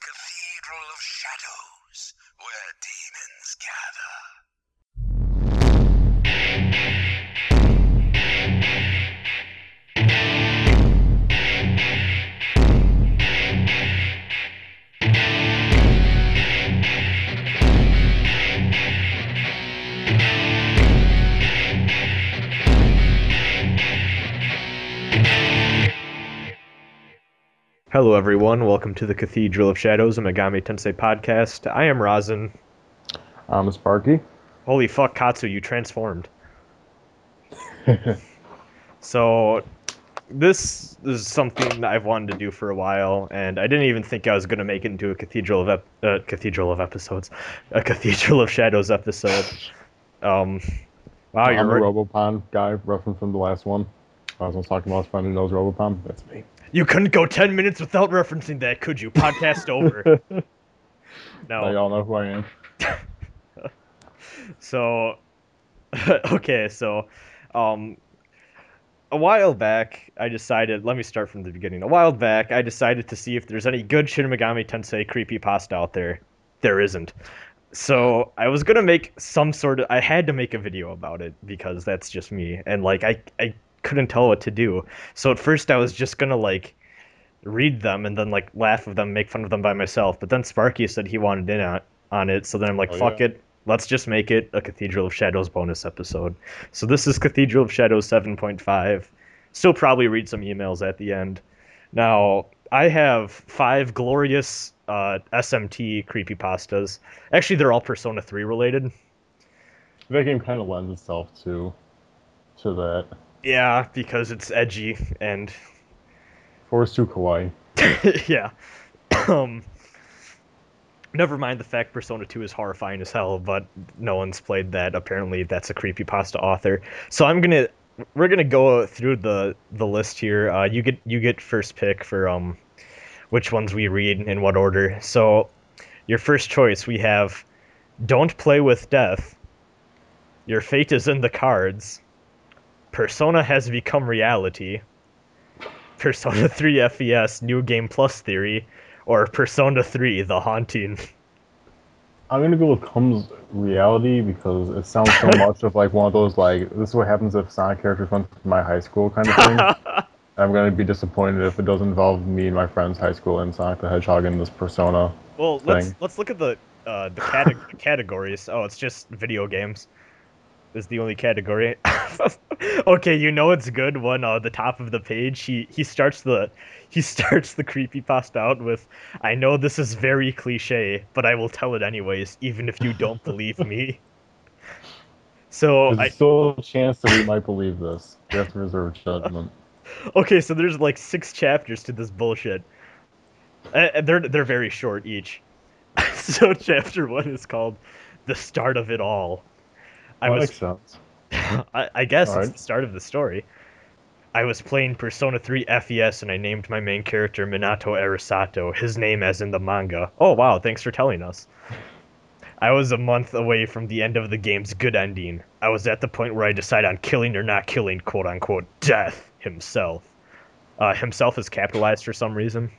Cathedral of Shadows, where demons gather. Hello, everyone. Welcome to the Cathedral of Shadows, a Megami Tensei podcast. I am Rasen. I'm Sparky. Holy fuck, Katsu, you transformed. so, this is something that I've wanted to do for a while, and I didn't even think I was going to make it into a Cathedral of ep- uh, Cathedral of episodes, a Cathedral of Shadows episode. Um, wow, I'm you're the right. Robopon guy, reference from the last one. I was talking about who knows Robopon. That's me. You couldn't go ten minutes without referencing that, could you? Podcast over. Now No. y'all know who I am. So, okay, so, um, a while back, I decided. Let me start from the beginning. A while back, I decided to see if there's any good Shin Megami Tensei creepypasta out there. There isn't. So I was gonna make some sort of. I had to make a video about it because that's just me, and like I I couldn't tell what to do. So at first I was just gonna like read them and then like laugh of them, make fun of them by myself. But then Sparky said he wanted in on on it, so then I'm like, Oh, fuck yeah. it. Let's just make it a Cathedral of Shadows bonus episode. So this is Cathedral of Shadows 7.5. Still probably read some emails at the end. Now, I have five glorious uh, SMT creepy pastas. Actually, they're all Persona 3 related. That game kind of lends itself to to that. Yeah, because it's edgy and Or it's too kawaii. yeah. um never mind the fact Persona 2 is horrifying as hell, but no one's played that. Apparently that's a creepypasta author. So I'm going to we're going to go through the the list here. Uh you get you get first pick for um which ones we read in what order. So your first choice we have Don't Play with Death. Your fate is in the cards. Persona has become reality. Persona 3 FES New Game Plus Theory, or Persona 3 The Haunting. I'm gonna go with comes reality because it sounds so much of like one of those like this is what happens if Sonic characters went to my high school kind of thing. I'm gonna be disappointed if it doesn't involve me and my friend's high school and Sonic the Hedgehog in this persona. well, let's Thing. let's look at the uh, the cate- categories. Oh, it's just video games. Is the only category. okay, you know it's good when uh, the top of the page he he starts the he starts the creepypasta out with I know this is very cliche, but I will tell it anyways, even if you don't believe me. So There's I still a chance that we might believe this. We have to reserve judgment. Okay, so there's like six chapters to this bullshit. And they're they're very short each. so chapter one is called "The Start of It All." I was, makes sense. I, I guess it's Alright. the start of the story. I was playing Persona 3 FES and I named my main character Minato Arisato, his name as in the manga. Oh wow, thanks for telling us. I was a month away from the end of the game's good ending. I was at the point where I decide on killing or not killing, quote unquote, Death himself. Uh, himself is capitalized for some reason.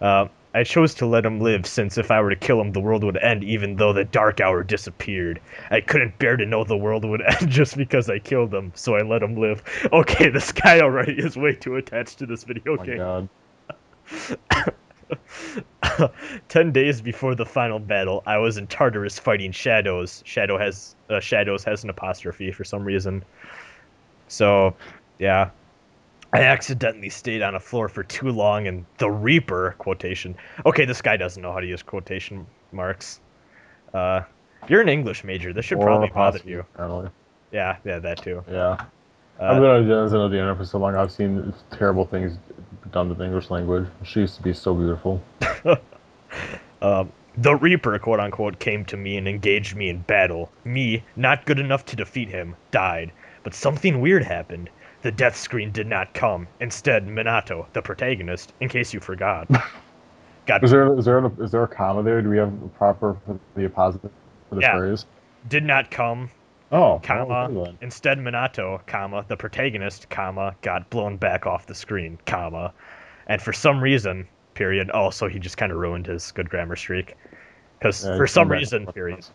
Uh, I chose to let him live since if I were to kill him, the world would end even though the dark hour disappeared. I couldn't bear to know the world would end just because I killed him, so I let him live. Okay, this guy already is way too attached to this video Oh my game. god. Ten days before the final battle, I was in Tartarus fighting Shadows. Shadow has uh, Shadows has an apostrophe for some reason. So, yeah, I accidentally stayed on a floor for too long, and the Reaper quotation. Okay, this guy doesn't know how to use quotation marks. Uh, you're an English major. This should Or probably bother you. apparently. Yeah, yeah, that too. Yeah. Uh, I've been on the on the internet for so long. I've seen terrible things done to the English language. She used to be so beautiful. Um, the Reaper, quote unquote, came to me and engaged me in battle. Me, not good enough to defeat him, died. But something weird happened. The death screen did not come. Instead, Minato, the protagonist, in case you forgot, got Is there is there a, is there a comma there? Do we have a proper the apposite for the Yeah. phrase? did not come, Oh, comma. Instead, Minato, comma, the protagonist, comma, got blown back off the screen, comma. And for some reason, Period. Also, he just kind of ruined his good grammar streak. Because Yeah, for some reason, period.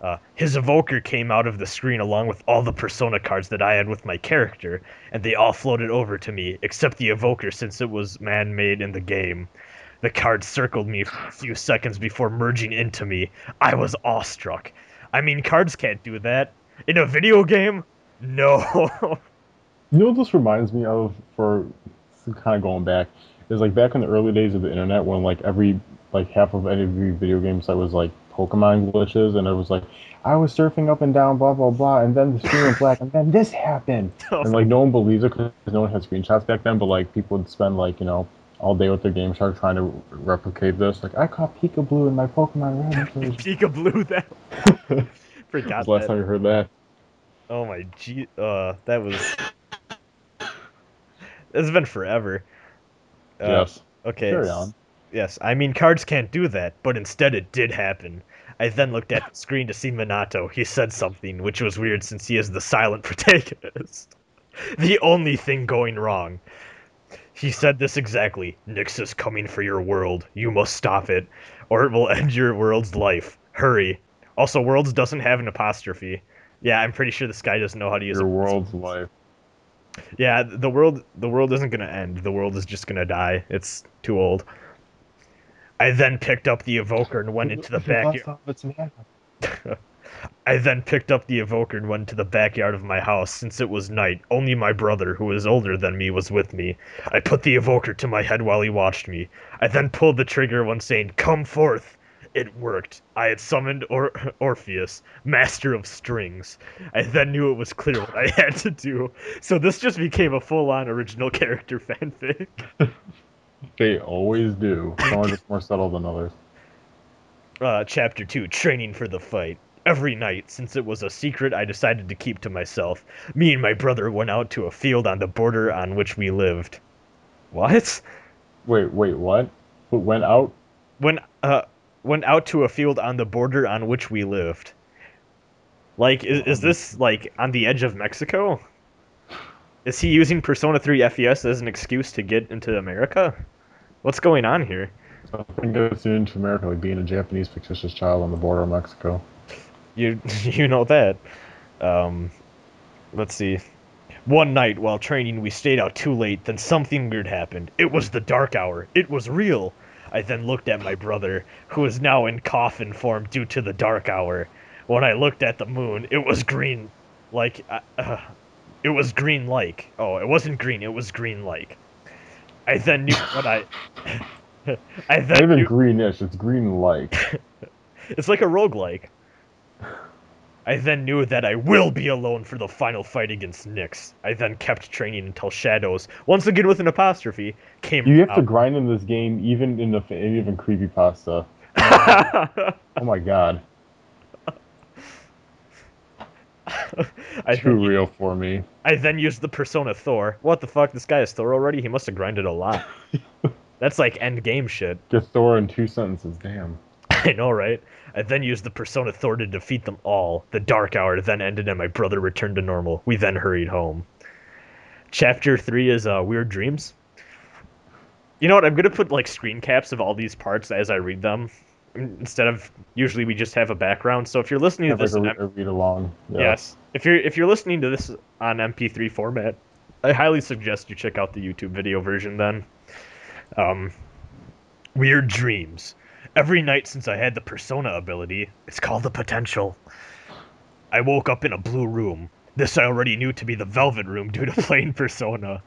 Uh, his evoker came out of the screen along with all the persona cards that I had with my character, and they all floated over to me, except the evoker since it was man made in the game. The card circled me for a few seconds before merging into me. I was awestruck. I mean, cards can't do that. In a video game? No. You know what this reminds me of for kind of going back is like back in the early days of the internet when like every like half of every video game site was like Pokemon glitches and it was like I was surfing up and down blah blah blah and then the screen went black and then this happened and like no one believes it because no one had screenshots back then but like people would spend like you know all day with their Game Shark trying to replicate this like I caught Pikablu in my Pokemon Red. Blue, that. Forgot last that. time you heard that. Oh my gee, uh, that was. It's been forever. Uh, yes. Okay. Carry on. Yes, I mean cards can't do that, but instead it did happen. I then looked at the screen to see Minato. He said something, which was weird since he is the silent protagonist. the only thing going wrong. He said this exactly. Nyx is coming for your world. You must stop it, or it will end your world's life. Hurry. Also, worlds doesn't have an apostrophe. Yeah, I'm pretty sure this guy doesn't know how to use Your world's life. yeah, the world the world isn't gonna end. The world is just gonna die. It's too old. I then picked up the evoker and went into the backyard. I then picked up the evoker and went to the backyard of my house. Since it was night, only my brother, who was older than me, was with me. I put the evoker to my head while he watched me. I then pulled the trigger when saying, Come forth! It worked. I had summoned or- Orpheus, master of strings. I then knew it was clear what I had to do. So this just became a full on original character fanfic. They always do. Some are just more subtle than others. uh, chapter 2 training for the fight every night since it was a secret i decided to keep to myself me and my brother went out to a field on the border on which we lived what Wait, wait, what? Went out? went uh went out to a field on the border on which we lived like is, is this like on the edge of mexico is he using persona 3 fes as an excuse to get into america what's going on here I think it's into America, like being a Japanese fictitious child on the border of Mexico. You you know that. Um, let's see. One night while training, we stayed out too late. Then something weird happened. It was the dark hour. It was real. I then looked at my brother, who is now in coffin form due to the dark hour. When I looked at the moon, it was green, like uh, uh, it was green like. Oh, it wasn't green. It was green like. I then knew what I. I Not even knew, greenish, it's green like. it's like a roguelike. I then knew that I will be alone for the final fight against Nyx. I then kept training until Shadows, once again with an apostrophe, came You have to grind in this game, even in the even creepypasta. Oh my god, I, too real for me. I then used the Persona Thor. What the fuck? This guy is Thor already? He must have grinded a lot. That's like end game shit. Get Thor in two sentences, damn. I know, right? I then used the Persona Thor to defeat them all. The Dark Hour then ended and my brother returned to normal. We then hurried home. Chapter 3 is uh, Weird Dreams. You know what? I'm going to put like screen caps of all these parts as I read them. Instead of usually we just have a background. So if you're listening to like this a, in re- M- a read along. Yeah. Yes. If you're if you're listening to this on MP3 format, I highly suggest you check out the YouTube video version then. Um, Weird Dreams. Every night since I had the persona ability, it's called the potential. I woke up in a blue room. This I already knew to be the Velvet Room due to playing Persona.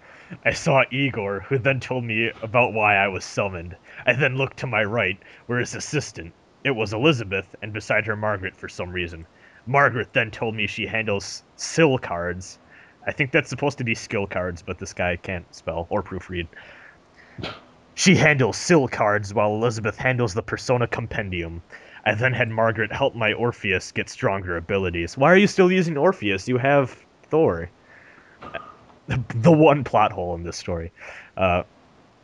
I saw Igor, who then told me about why I was summoned. I then looked to my right, where his assistant. It was Elizabeth, and beside her Margaret for some reason. Margaret then told me she handles SIL cards. I think that's supposed to be skill cards, but this guy can't spell or proofread. She handles SIL cards while Elizabeth handles the Persona Compendium. I then had Margaret help my Orpheus get stronger abilities. Why are you still using Orpheus? You have Thor. The, one plot hole in this story. Uh,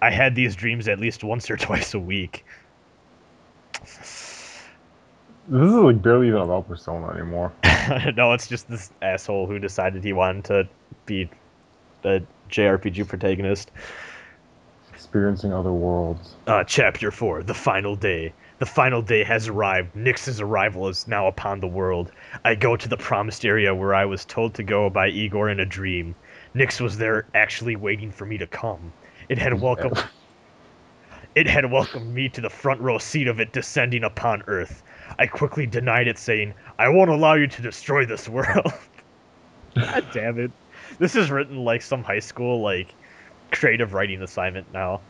I had these dreams at least once or twice a week. This is like barely even about Persona anymore. no, it's just this asshole who decided he wanted to be a JRPG protagonist. Experiencing other worlds. Uh, chapter 4 The Final Day. The final day has arrived. Nyx's arrival is now upon the world. I go to the promised area where I was told to go by Igor in a dream. Nyx was there actually waiting for me to come. It had welcomed it had welcomed me to the front row seat of it descending upon Earth. I quickly denied it, saying, I won't allow you to destroy this world. God damn it. This is written like some high school like creative writing assignment now.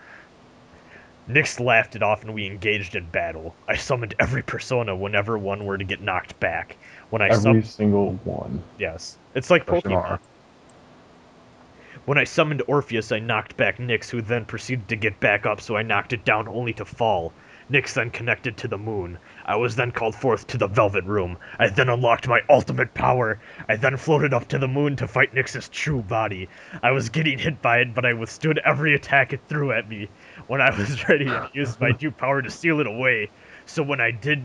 Nyx laughed it off and we engaged in battle. I summoned every persona whenever one were to get knocked back. When I Every summoned single one. Yes. It's like Pokemon. When I summoned Orpheus, I knocked back Nyx, who then proceeded to get back up, so I knocked it down only to fall. Nyx then connected to the moon. I was then called forth to the Velvet Room. I then unlocked my ultimate power. I then floated up to the moon to fight Nyx's true body. I was getting hit by it, but I withstood every attack it threw at me. When I was ready, I used my due power to steal it away. So when I did,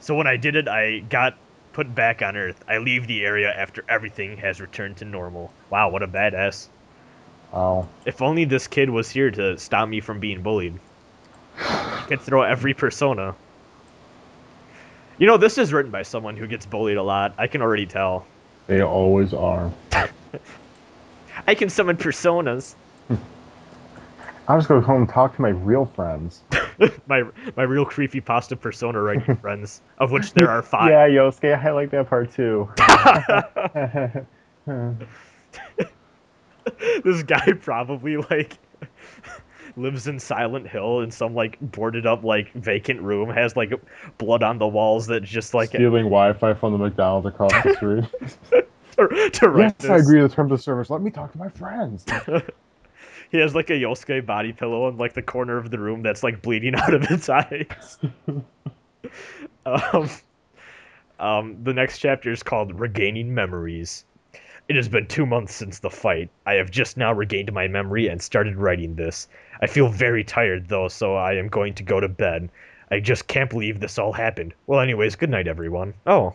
so when I did it, I got put back on Earth. I leave the area after everything has returned to normal. Wow, what a badass. Wow. If only this kid was here to stop me from being bullied. I could throw every persona. You know, this is written by someone who gets bullied a lot. I can already tell. They always are. I can summon personas. I'm just gonna home and talk to my real friends. my my real creepy pasta persona writing friends, of which there are five. Yeah, Yosuke, I like that part too. this guy probably like lives in Silent Hill in some like boarded up like vacant room, has like blood on the walls that just like Stealing Wi-Fi from the McDonald's across the street. to, to yes, I agree with the terms of service. Let me talk to my friends. He has like a Yosuke body pillow in like the corner of the room that's like bleeding out of its eyes. um, um, the next chapter is called Regaining Memories. It has been two months since the fight. I have just now regained my memory and started writing this. I feel very tired though, so I am going to go to bed. I just can't believe this all happened. Well, anyways, good night, everyone. Oh,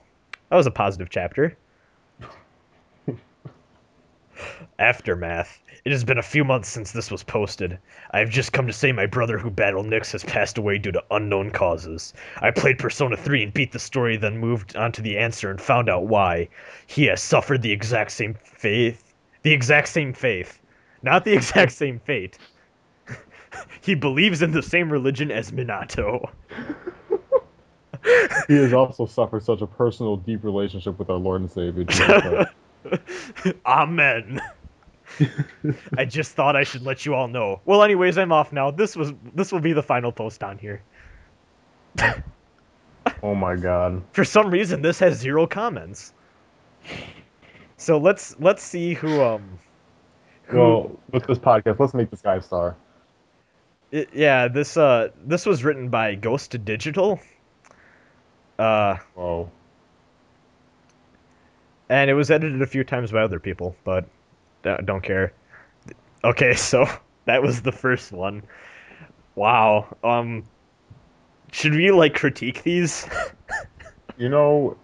that was a positive chapter. Aftermath. It has been a few months since this was posted. I have just come to say my brother who battled Nyx has passed away due to unknown causes. I played Persona 3 and beat the story, then moved on to the answer and found out why. He has suffered the exact same faith. The exact same faith. Not the exact same fate. he believes in the same religion as Minato. he has also suffered such a personal, deep relationship with our Lord and Savior. Amen. I just thought I should let you all know. Well, anyways, I'm off now. This was this will be the final post on here. oh my God. For some reason, this has zero comments. So let's let's see who um. Who, Well, with this podcast, let's make this guy a star. i- yeah, this uh this was written by Ghost Digital. Uh, Whoa. And it was edited a few times by other people, but uh, don't care. Okay, so that was the first one. Wow. Um, should we like critique these? You know,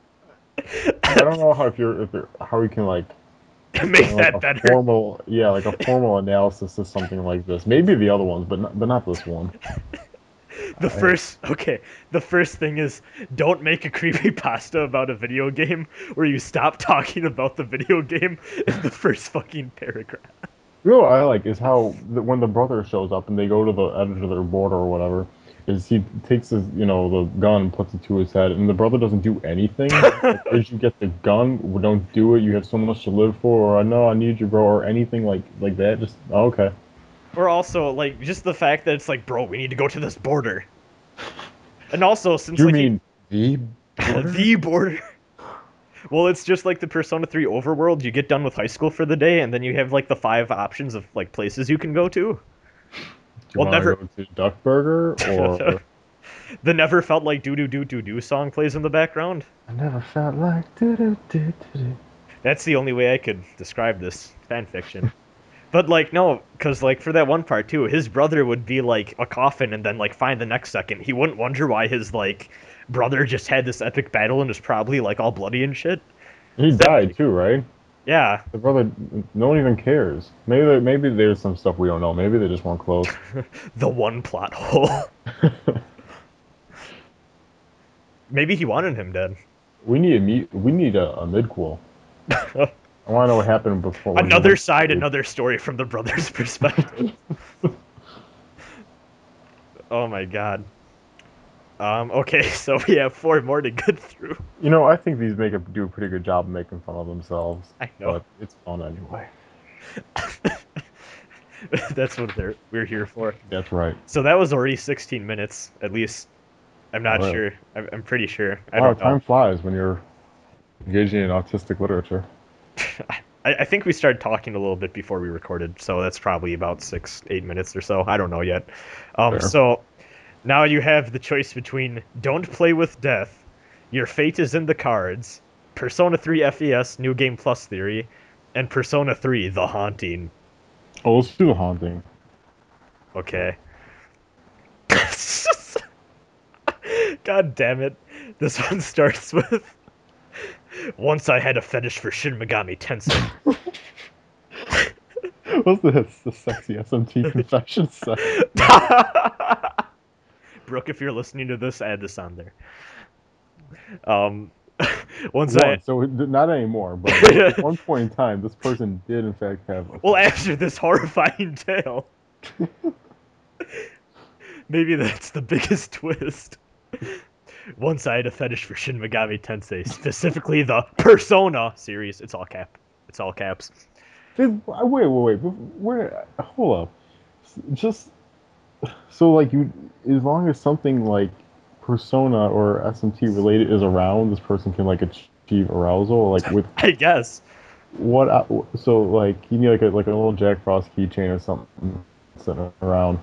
I don't know how if you're if you're, how we can like Make know, that a better. formal yeah like a formal analysis of something like this. Maybe the other ones, but not, but not this one. The first, okay, the first thing is don't make a creepy pasta about a video game where you stop talking about the video game in the first fucking paragraph. You know what I like is how the, when the brother shows up and they go to the edge of their border or whatever, is he takes his you know the gun and puts it to his head, and the brother doesn't do anything. as you get the gun, don't do it. You have so much to live for, or i know I need you, bro, or anything like like that. Just oh, okay. Or also like just the fact that it's like, bro, we need to go to this border. And also since You like mean the border? the border. Well, it's just like the Persona 3 overworld. You get done with high school for the day, and then you have like the five options of like places you can go to. Do you well, never- go to Duck Burger or The never felt like doo doo doo doo doo song plays in the background. I never felt like do do do do do. That's the only way I could describe this fan fiction. But like no, because like for that one part too, his brother would be like a coffin, and then like find the next second. He wouldn't wonder why his like brother just had this epic battle and was probably like all bloody and shit. He died too, right? Yeah, The brother, no one even cares. Maybe maybe there's some stuff we don't know. Maybe they just weren't close. the one plot hole. Maybe he wanted him dead. we need a meet. We need a, a midquel. I want to know what happened before. another side, another story from the brother's perspective. oh my god. Um, okay, so we have four more to get through. You know, I think these make a, do a pretty good job of making fun of themselves. I know. But it's fun anyway. That's what they're, we're here for. That's right. So that was already 16 minutes, at least. I'm not Wow. sure. I'm, I'm pretty sure. I wow, time flies when you're engaging in autistic literature. I, I think we started talking a little bit before we recorded, so that's probably about six, eight minutes or so. I don't know yet. Um, Fair. so now you have the choice between Don't Play with Death, Your Fate is in the Cards, Persona 3 FES New Game Plus Theory, and Persona 3 The Haunting. Oh, let's do the haunting. Okay. God damn it. This one starts with Once I had a fetish for Shin Megami Tensei. What's this? The sexy SMT confession set. Brooke, if you're listening to this, add this on there. Um, once One, I so not anymore, but at one point in time, this person did in fact have. A well, after this horrifying tale, maybe that's the biggest twist. Once I had a fetish for Shin Megami Tensei, specifically the Persona series. It's all cap. It's all caps. Did, wait, wait, wait. Where? Hold up. Just so like you, as long as something like Persona or SMT related is around, this person can like achieve arousal. Like with I guess. what? uh, So like you need like a like a little Jack Frost keychain or something sitting around.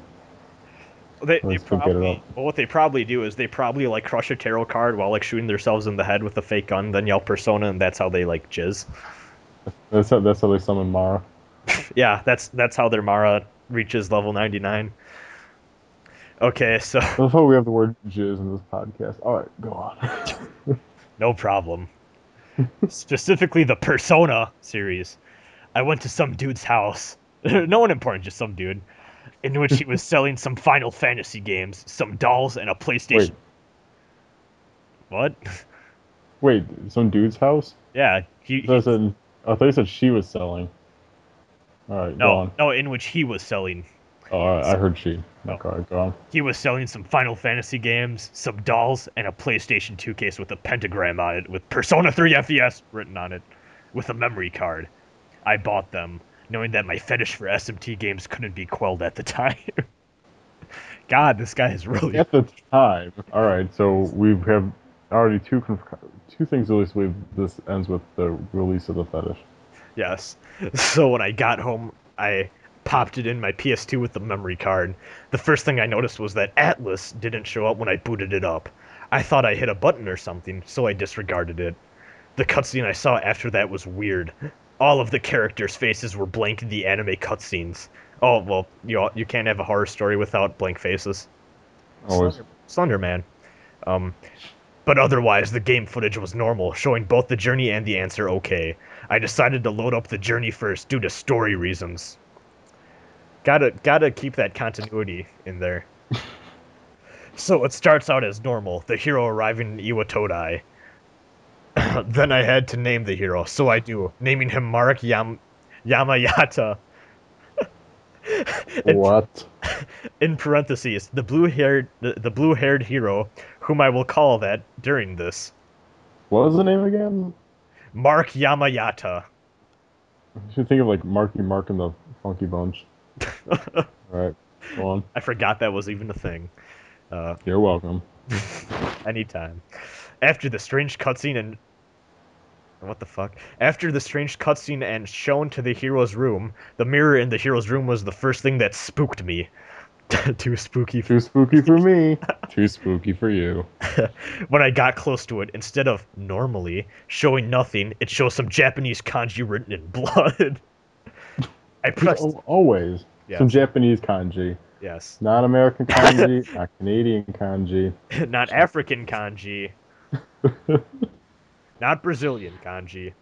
They, they Let's go get it probably, well, what they probably do is they probably like crush a tarot card while like shooting themselves in the head with a fake gun, then yell persona, and that's how they like jizz. That's how, that's how they summon Mara. Yeah, that's that's how their Mara reaches level ninety nine. Okay, so That's how we have the word jizz in this podcast. All right, go on. no problem. Specifically, the Persona series. I went to some dude's house. no one important, just some dude, in which he was selling some Final Fantasy games, some dolls, and a PlayStation. Wait, What? wait, some dude's house? Yeah, he, I thought, he you said, I thought you said she was selling. All right, go no, on. no, in which he was selling. Oh, all right, I heard she. No. Right, go on. He was selling some Final Fantasy games, some dolls, and a PlayStation 2 case with a pentagram on it with Persona 3 FES written on it, with a memory card. I bought them, knowing that my fetish for SMT games couldn't be quelled at the time. God, this guy is really. At the time, all right. So we have already two conf- two things at least. We this ends with the release of the fetish. Yes. So when I got home, I popped it in my PS2 with the memory card. The first thing I noticed was that Atlus didn't show up when I booted it up. I thought I hit a button or something, so I disregarded it. The cutscene I saw after that was weird. All of the characters' faces were blank in the anime cutscenes. Oh well, you know, you can't have a horror story without blank faces. Always. Slender Man. Um, but otherwise, the game footage was normal, showing both the journey and the answer okay. I decided to load up the journey first due to story reasons. Gotta gotta keep that continuity in there. so it starts out as normal, the hero arriving in Iwatodai. then I had to name the hero, so I do, naming him Mark Yam- Yamayata. In- What? in parentheses, the blue-haired the, the blue-haired hero, whom I will call that during this, What was the name again? Mark Yamayata. You should think of like Marky Mark and the Funky Bunch. All right, go on. I forgot that was even a thing. Uh, You're welcome. anytime. After the strange cutscene and what the fuck? After the strange cutscene and shown to the hero's room, the mirror in the hero's room was the first thing that spooked me. Too spooky for Too spooky for me. Too spooky for you. when I got close to it, instead of normally showing nothing, it shows some Japanese kanji written in blood. I pressed Always. Some Japanese kanji. yes, Not American kanji, not Canadian kanji. not African kanji, not Brazilian kanji.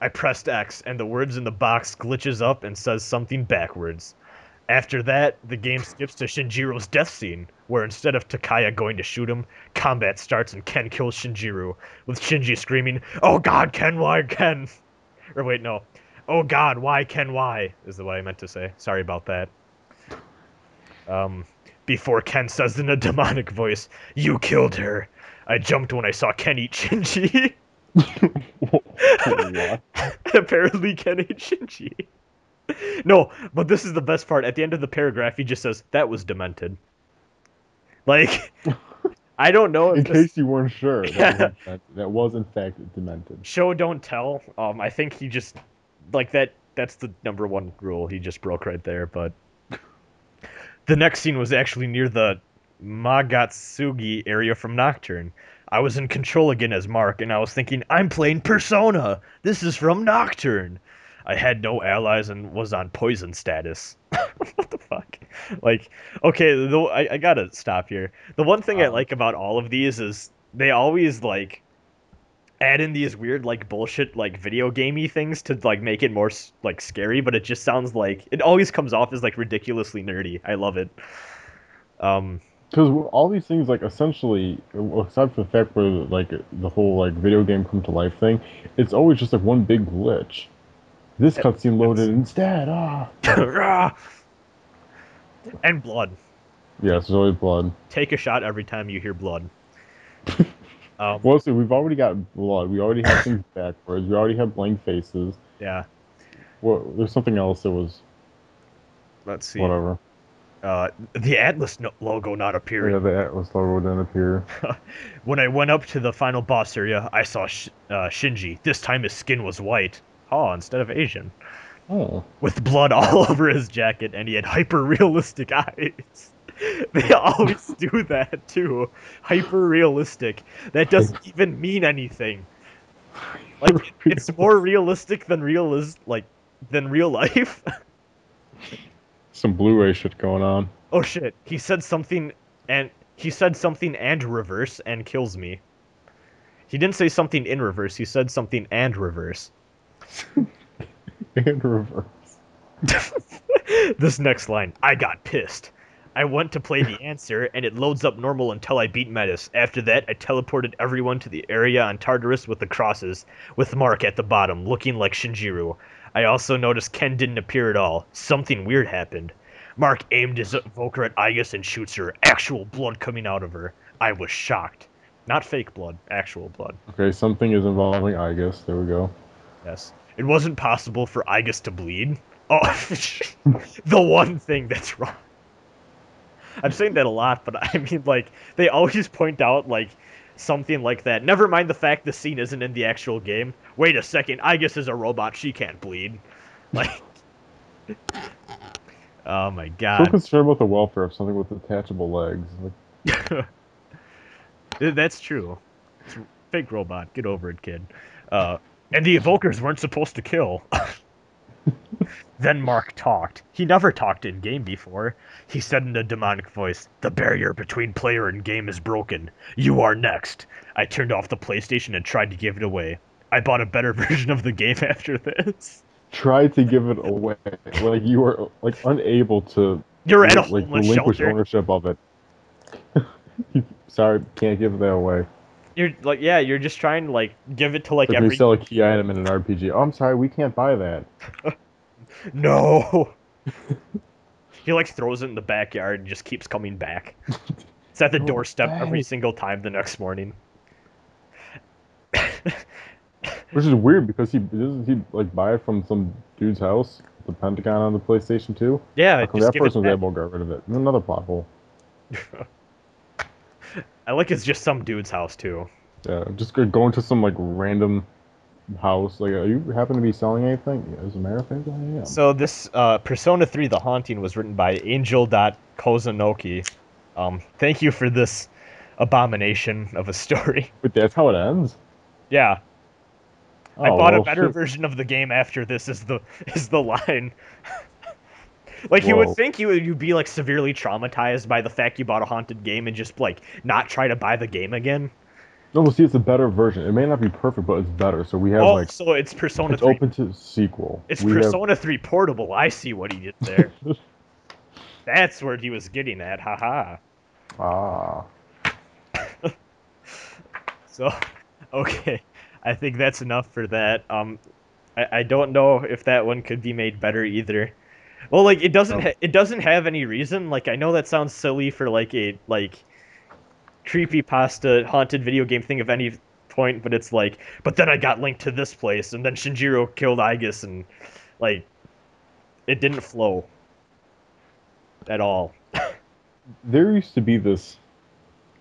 I pressed X, and the words in the box glitches up and says something backwards. After that, the game skips to Shinjiro's death scene, where instead of Takaya going to shoot him, combat starts and Ken kills Shinjiro, with Shinji screaming, Oh god, Ken, why, Ken? Or wait, no. Oh god, why, Ken, why? Is the what I meant to say. Sorry about that. Um, before Ken says in a demonic voice, You killed her. I jumped when I saw Ken eat Shinji. Apparently, Ken ate Shinji. No, but this is the best part. At the end of the paragraph, he just says, That was demented. Like, I don't know if In this case you weren't sure, Yeah. that, was, in fact- that was in fact demented. show don't tell. Um, I think he just, like, that. that's the number one rule he just broke right there, but. The next scene was actually near the Magatsugi area from Nocturne. I was in control again as Mark, and I was thinking, I'm playing Persona! This is from Nocturne! I had no allies and was on poison status. what the fuck? Like, okay, though I, I gotta stop here. The one thing I Um, like about all of these is they always like add in these weird like bullshit like video gamey things to like make it more like scary, but it just sounds like it always comes off as like ridiculously nerdy. I love it. Um, Because all these things, like essentially, aside from the fact where like the whole like video game come to life thing, it's always just like one big glitch. This cutscene loaded instead. Ah. and blood. Yes, there's always blood. Take a shot every time you hear blood. um, Well, see, we've already got blood. We already have things backwards. We already have blank faces. yeah. Well, there's something else that was Let's see. whatever. Uh, the Atlus no- logo not appearing. Yeah, the Atlus logo didn't appear. When I went up to the final boss area, I saw Sh- uh, Shinji. This time his skin was white. Oh, instead of Asian. Oh, With blood all over his jacket, and he had hyper realistic eyes. They always do that too. Hyper realistic. That doesn't even mean anything. Like it's more realistic than real is like than real life. Some Blu-ray shit going on. oh shit. He said something and he said something and reverse and kills me. He didn't say something in reverse, he said something and reverse. And reverse. this next line, I got pissed. I went to play the answer, and it loads up normal until I beat Metis. After that, I teleported everyone to the area on Tartarus with the crosses, with Mark at the bottom, looking like Shinjiro. I also noticed Ken didn't appear at all. Something weird happened. Mark aimed his evoker at Aigis and shoots her, actual blood coming out of her. I was shocked. Not fake blood, actual blood. Okay, something is involving I guess. There we go. Yes. It wasn't possible for Aigis to bleed. Oh, the one thing that's wrong. I'm saying that a lot, but I mean, like, they always point out, like, something like that. Never mind the fact the scene isn't in the actual game. Wait a second, Aigis is a robot. She can't bleed. Like, oh my god. So concerned about the welfare of something with detachable legs. Like, That's true. Fake robot. Get over it, kid. Uh, and the evokers weren't supposed to kill. then Mark talked. He never talked in game before. He said in a demonic voice, "The barrier between player and game is broken. You are next." I turned off the PlayStation and tried to give it away. I bought a better version of the game after this. try to give it away. Like you were like unable to You're at a like homeless relinquish shelter. ownership of it. Sorry, can't give that away. You're like, yeah, you're just trying to like give it to like Like every sell a key item in an RPG. Oh, I'm sorry, we can't buy that. No. he like throws it in the backyard and just keeps coming back. It's at the Go doorstep every single time the next morning. Which is weird because he doesn't he like buy it from some dude's house, the Pentagon on the PlayStation 2? Yeah, because that give person was able to get rid of it? Another plot hole. I like it's just some dude's house too. Yeah, just going go into some like random house. Like, are you happen to be selling anything? As a matter of fact, I am. So this uh, Persona 3: The Haunting was written by Angel Kozanoki. Um, thank you for this abomination of a story. But that's how it ends. yeah, I Oh, bought a better shit. version of the game after this. Is the is the line? like you would think you would you'd be like severely traumatized by the fact you bought a haunted game and just like not try to buy the game again. No, well, see, it's a better version. It may not be perfect, but it's better. So we have Oh, like so it's Persona it's 3. open to sequel. It's we have- Persona 3 Portable. I see what he did there. That's where he was getting at. Haha. ah. So, okay, I think that's enough for that. Um, I, I don't know if that one could be made better either. Well, like it doesn't No. ha- it doesn't have any reason. Like I know that sounds silly for like a like creepy pasta haunted video game thing of any point, but it's like, but then I got linked to this place, and then Shinjiro killed Aigis, and like it didn't flow at all. There used to be this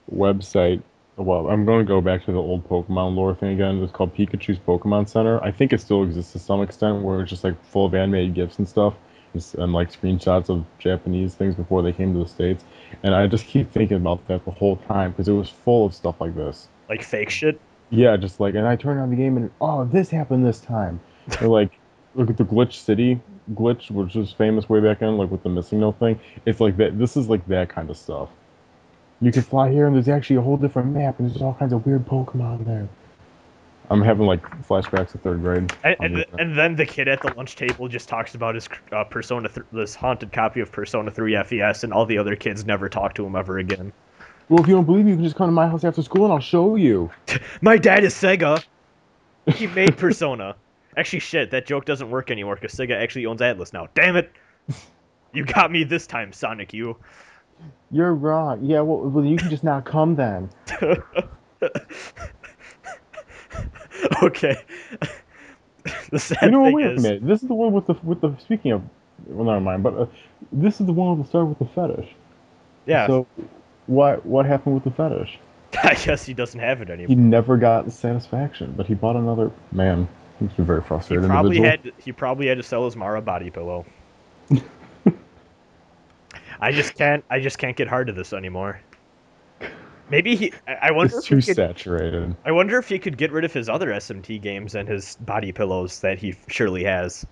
website. Well, I'm going to go back to the old Pokemon lore thing again. It's called Pikachu's Pokemon Center. I think it still exists to some extent, where it's just like full of animated gifs and stuff, and like screenshots of Japanese things before they came to the states. And I just keep thinking about that the whole time because it was full of stuff like this. Like fake shit. Yeah, just like, and I turned on the game and oh, this happened this time. Or like, look at the Glitch City glitch, which was famous way back then, like with the MissingNo thing. It's like that. This is like that kind of stuff. You can fly here, and there's actually a whole different map, and there's all kinds of weird Pokemon there. I'm having like flashbacks to third grade. And, and, and then the kid at the lunch table just talks about his uh, Persona, th- this haunted copy of Persona 3 FES, and all the other kids never talk to him ever again. well, if you don't believe me, you can just come to my house after school, and I'll show you. My dad is Sega. He made Persona. Actually, shit, that joke doesn't work anymore because Sega actually owns Atlus now. Damn it! You got me this time, Sonic. You. You're wrong. Yeah, well, well you can just not come then. okay. the sad You know what? thing Wait a minute. This is the one with the with the. Speaking of, well, never mind. But uh, this is the one with the start with the fetish. yeah, So, what what happened with the fetish? I guess he doesn't have it anymore. He never got satisfaction, but he bought another. Man, he's a very He frustrated probably individual. had he probably had to sell his Mara body pillow. I just can't I just can't get hard to this anymore. Maybe he I wonder It's if too he could, saturated. I wonder if he could get rid of his other SMT games and his body pillows that he surely has.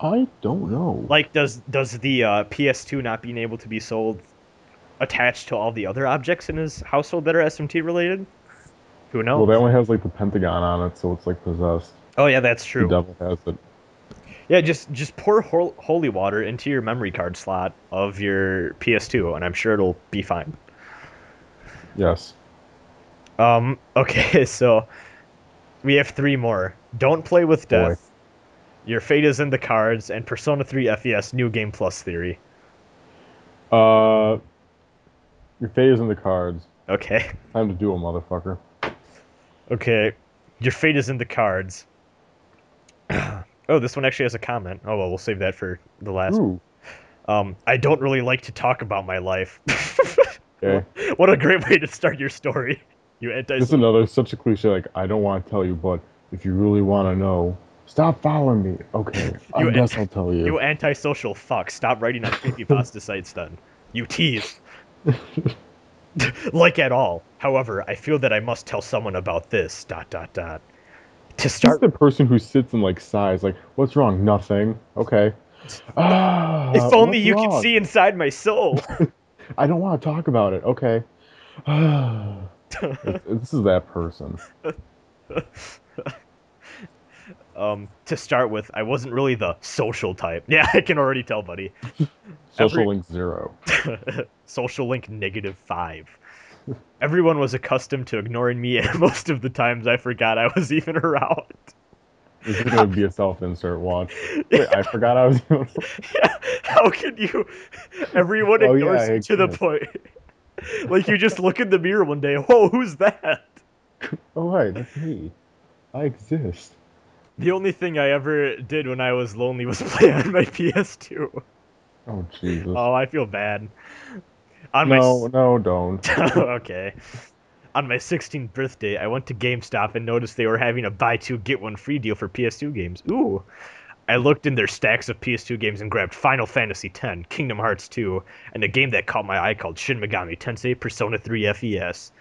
I don't know. Like does does the uh, PS2 not being able to be sold attached to all the other objects in his household that are SMT related? Who knows? well, that one has like the pentagon on it, so it's like possessed. oh yeah, that's true. The devil has it. Yeah, just just pour holy water into your memory card slot of your PS2, and I'm sure it'll be fine. Yes. Um. Okay, so we have three more. Don't play with Boy. death. Your fate is in the cards, and Persona 3 FES New Game Plus theory. Uh, your fate is in the cards. Okay. Time to do it, motherfucker. Okay. Your fate is in the cards. oh, this one actually has a comment. Oh well, we'll save that for the last. Ooh. Um, I don't really like to talk about my life. Okay. what a great way to start your story. You anti. This is another such a cliche. Like I don't want to tell you, but if you really want to know, stop following me. Okay, I You guess anti- I'll tell You You antisocial fuck. Stop writing on creepypasta sites then. You tease. like at all. However, I feel that I must tell someone about this. Dot dot dot. To start the person who sits and like sighs, like, "What's wrong? Nothing. Okay." Ah, If only what's you could see inside my soul. I don't want to talk about it. Okay. This is that person. um, to start with, I wasn't really the social type. Yeah, I can already tell, buddy. Social Every- link zero. social link negative five. Everyone was accustomed to ignoring me, and most of the times I forgot I was even around. This is gonna be a self-insert watch. Wait, I forgot I was. Yeah, how can you? Everyone Oh, yeah, ignores you to the point. like you just look in the mirror one day. Whoa, who's that? oh right, that's me. I exist. The only thing I ever did when I was lonely was play on my PS2. Oh Jesus. Oh, I feel bad. On my no, no, don't. okay. On my 16th birthday, I went to GameStop and noticed they were having a buy two get one free deal for PS2 games. Ooh. I looked in their stacks of PS2 games and grabbed Final Fantasy X, Kingdom Hearts 2, and a game that caught my eye called Shin Megami Tensei Persona 3 FES.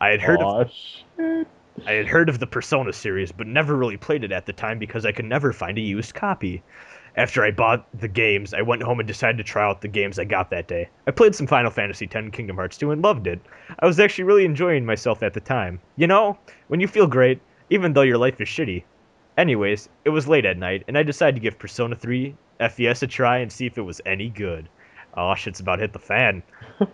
I had heard of shit. I had heard of the Persona series, but never really played it at the time because I could never find a used copy. After I bought the games, I went home and decided to try out the games I got that day. I played some Final Fantasy X and Kingdom Hearts 2 and loved it. I was actually really enjoying myself at the time. You know, when you feel great, even though your life is shitty. Anyways, it was late at night, and I decided to give Persona 3 FES a try and see if it was any good. Oh, shit's about hit the fan.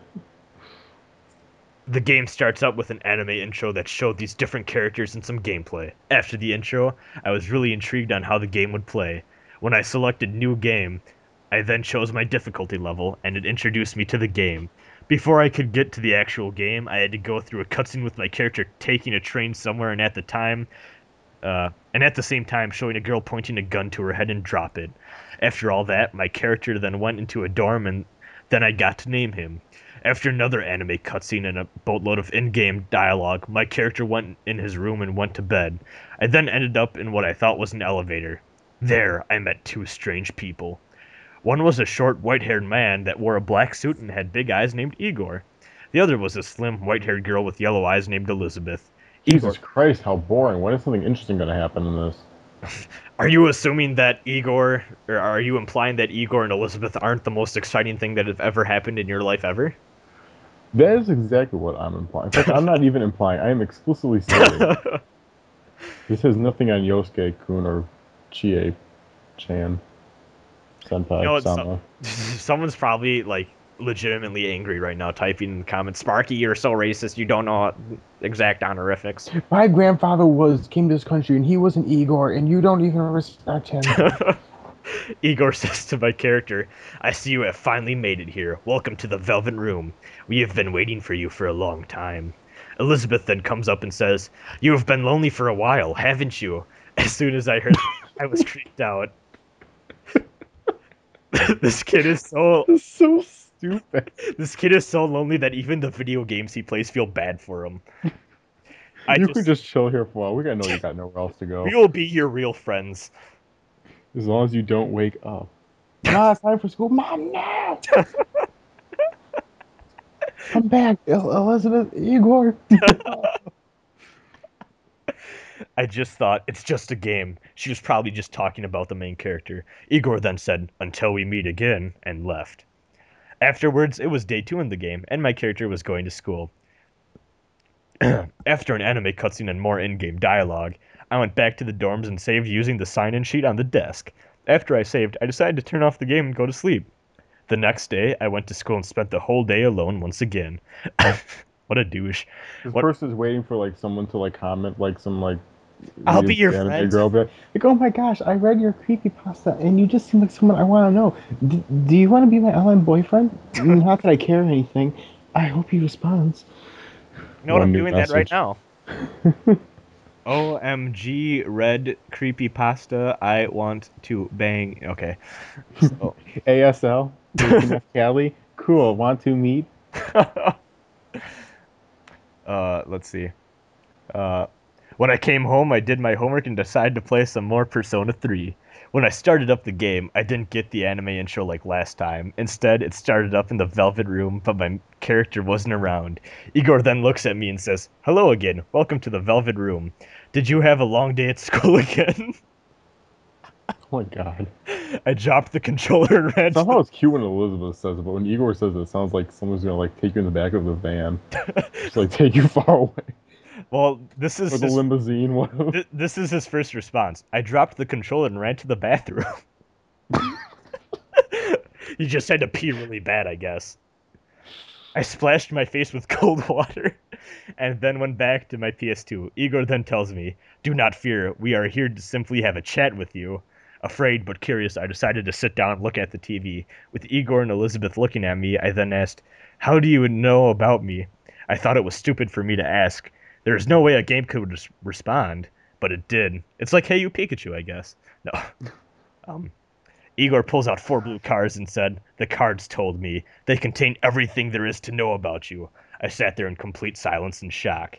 the game starts out with an anime intro that showed these different characters and some gameplay. After the intro, I was really intrigued on how the game would play. When I selected New Game, I then chose my difficulty level, and it introduced me to the game. Before I could get to the actual game, I had to go through a cutscene with my character taking a train somewhere, and at the time, uh, and at the same time showing a girl pointing a gun to her head and drop it. After all that, my character then went into a dorm, and then I got to name him. After another anime cutscene and a boatload of in-game dialogue, my character went in his room and went to bed. I then ended up in what I thought was an elevator. There, I met two strange people. One was a short, white-haired man that wore a black suit and had big eyes named Igor. The other was a slim, white-haired girl with yellow eyes named Elizabeth. Jesus Christ, how boring. When is something interesting going to happen in this? Are you assuming that Igor, or are you implying that Igor and Elizabeth aren't the most exciting thing that have ever happened in your life ever? That is exactly what I'm implying. In fact, I'm not even implying. I am explicitly saying this has nothing on Yosuke Kun or Chie Chan. Senpai, You know, it's Sama. Someone's probably like legitimately angry right now, typing in the comments, "Sparky, you're so racist. You don't know exact honorifics." My grandfather was came to this country and he was an Igor and you don't even respect him. Igor says to my character, I see you have finally made it here. Welcome to the Velvet Room. We have been waiting for you for a long time. Elizabeth then comes up and says, You have been lonely for a while, haven't you? As soon as I heard I was creeped out. this kid is so That's so stupid. this kid is so lonely that even the video games he plays feel bad for him. I you just, can just chill here for a while. We gotta know you got nowhere else to go. we will be your real friends. As long as you don't wake up. nah, it's time for school. Mom, now! Come back, El- Elizabeth, Igor. I just thought it's just a game. She was probably just talking about the main character. Igor then said, "Until we meet again," and left. Afterwards, it was day two in the game, and my character was going to school. After an anime cutscene and more in-game dialogue, I went back to the dorms and saved using the sign-in sheet on the desk. After I saved, I decided to turn off the game and go to sleep. The next day, I went to school and spent the whole day alone once again. what a douche. This What- person's waiting for like someone to like comment like some like. I'll be your friend. Girl, be like, oh my gosh, I read your creepy pasta, and you just seem like someone I want to know. D- do you want to be my online boyfriend? Not that I care or anything. I hope he responds. You know what? I'm doing that right now. OMG, red creepy pasta. I want to bang. Okay. So, ASL. Cali. Cool. Want to meet? uh, let's see. Uh, when I came home, I did my homework and decided to play some more Persona 3. When I started up the game, I didn't get the anime intro like last time. Instead, it started up in the Velvet Room, but my character wasn't around. Igor then looks at me and says, Hello again. Welcome to the Velvet Room. Did you have a long day at school again? Oh my god. I dropped the controller and ran to Somehow it's cute when Elizabeth says it, but when Igor says it, it sounds like someone's gonna like take you in the back of the van, just like take you far away, Well, this is or the his, limousine. Whatever. th- this is his first response. I dropped the controller and ran to the bathroom. he just had to pee really bad, I guess. I splashed my face with cold water and then went back to my PS2. Igor then tells me, Do not fear, we are here to simply have a chat with you. Afraid but curious, I decided to sit down and look at the TV. With Igor and Elizabeth looking at me, I then asked, How do you know about me? I thought it was stupid for me to ask. There is no way a game could res- respond, but it did. It's like Hey You Pikachu, I guess. No. Um, Igor pulls out four blue cards and said, The cards told me. They contain everything there is to know about you. I sat there in complete silence and shock.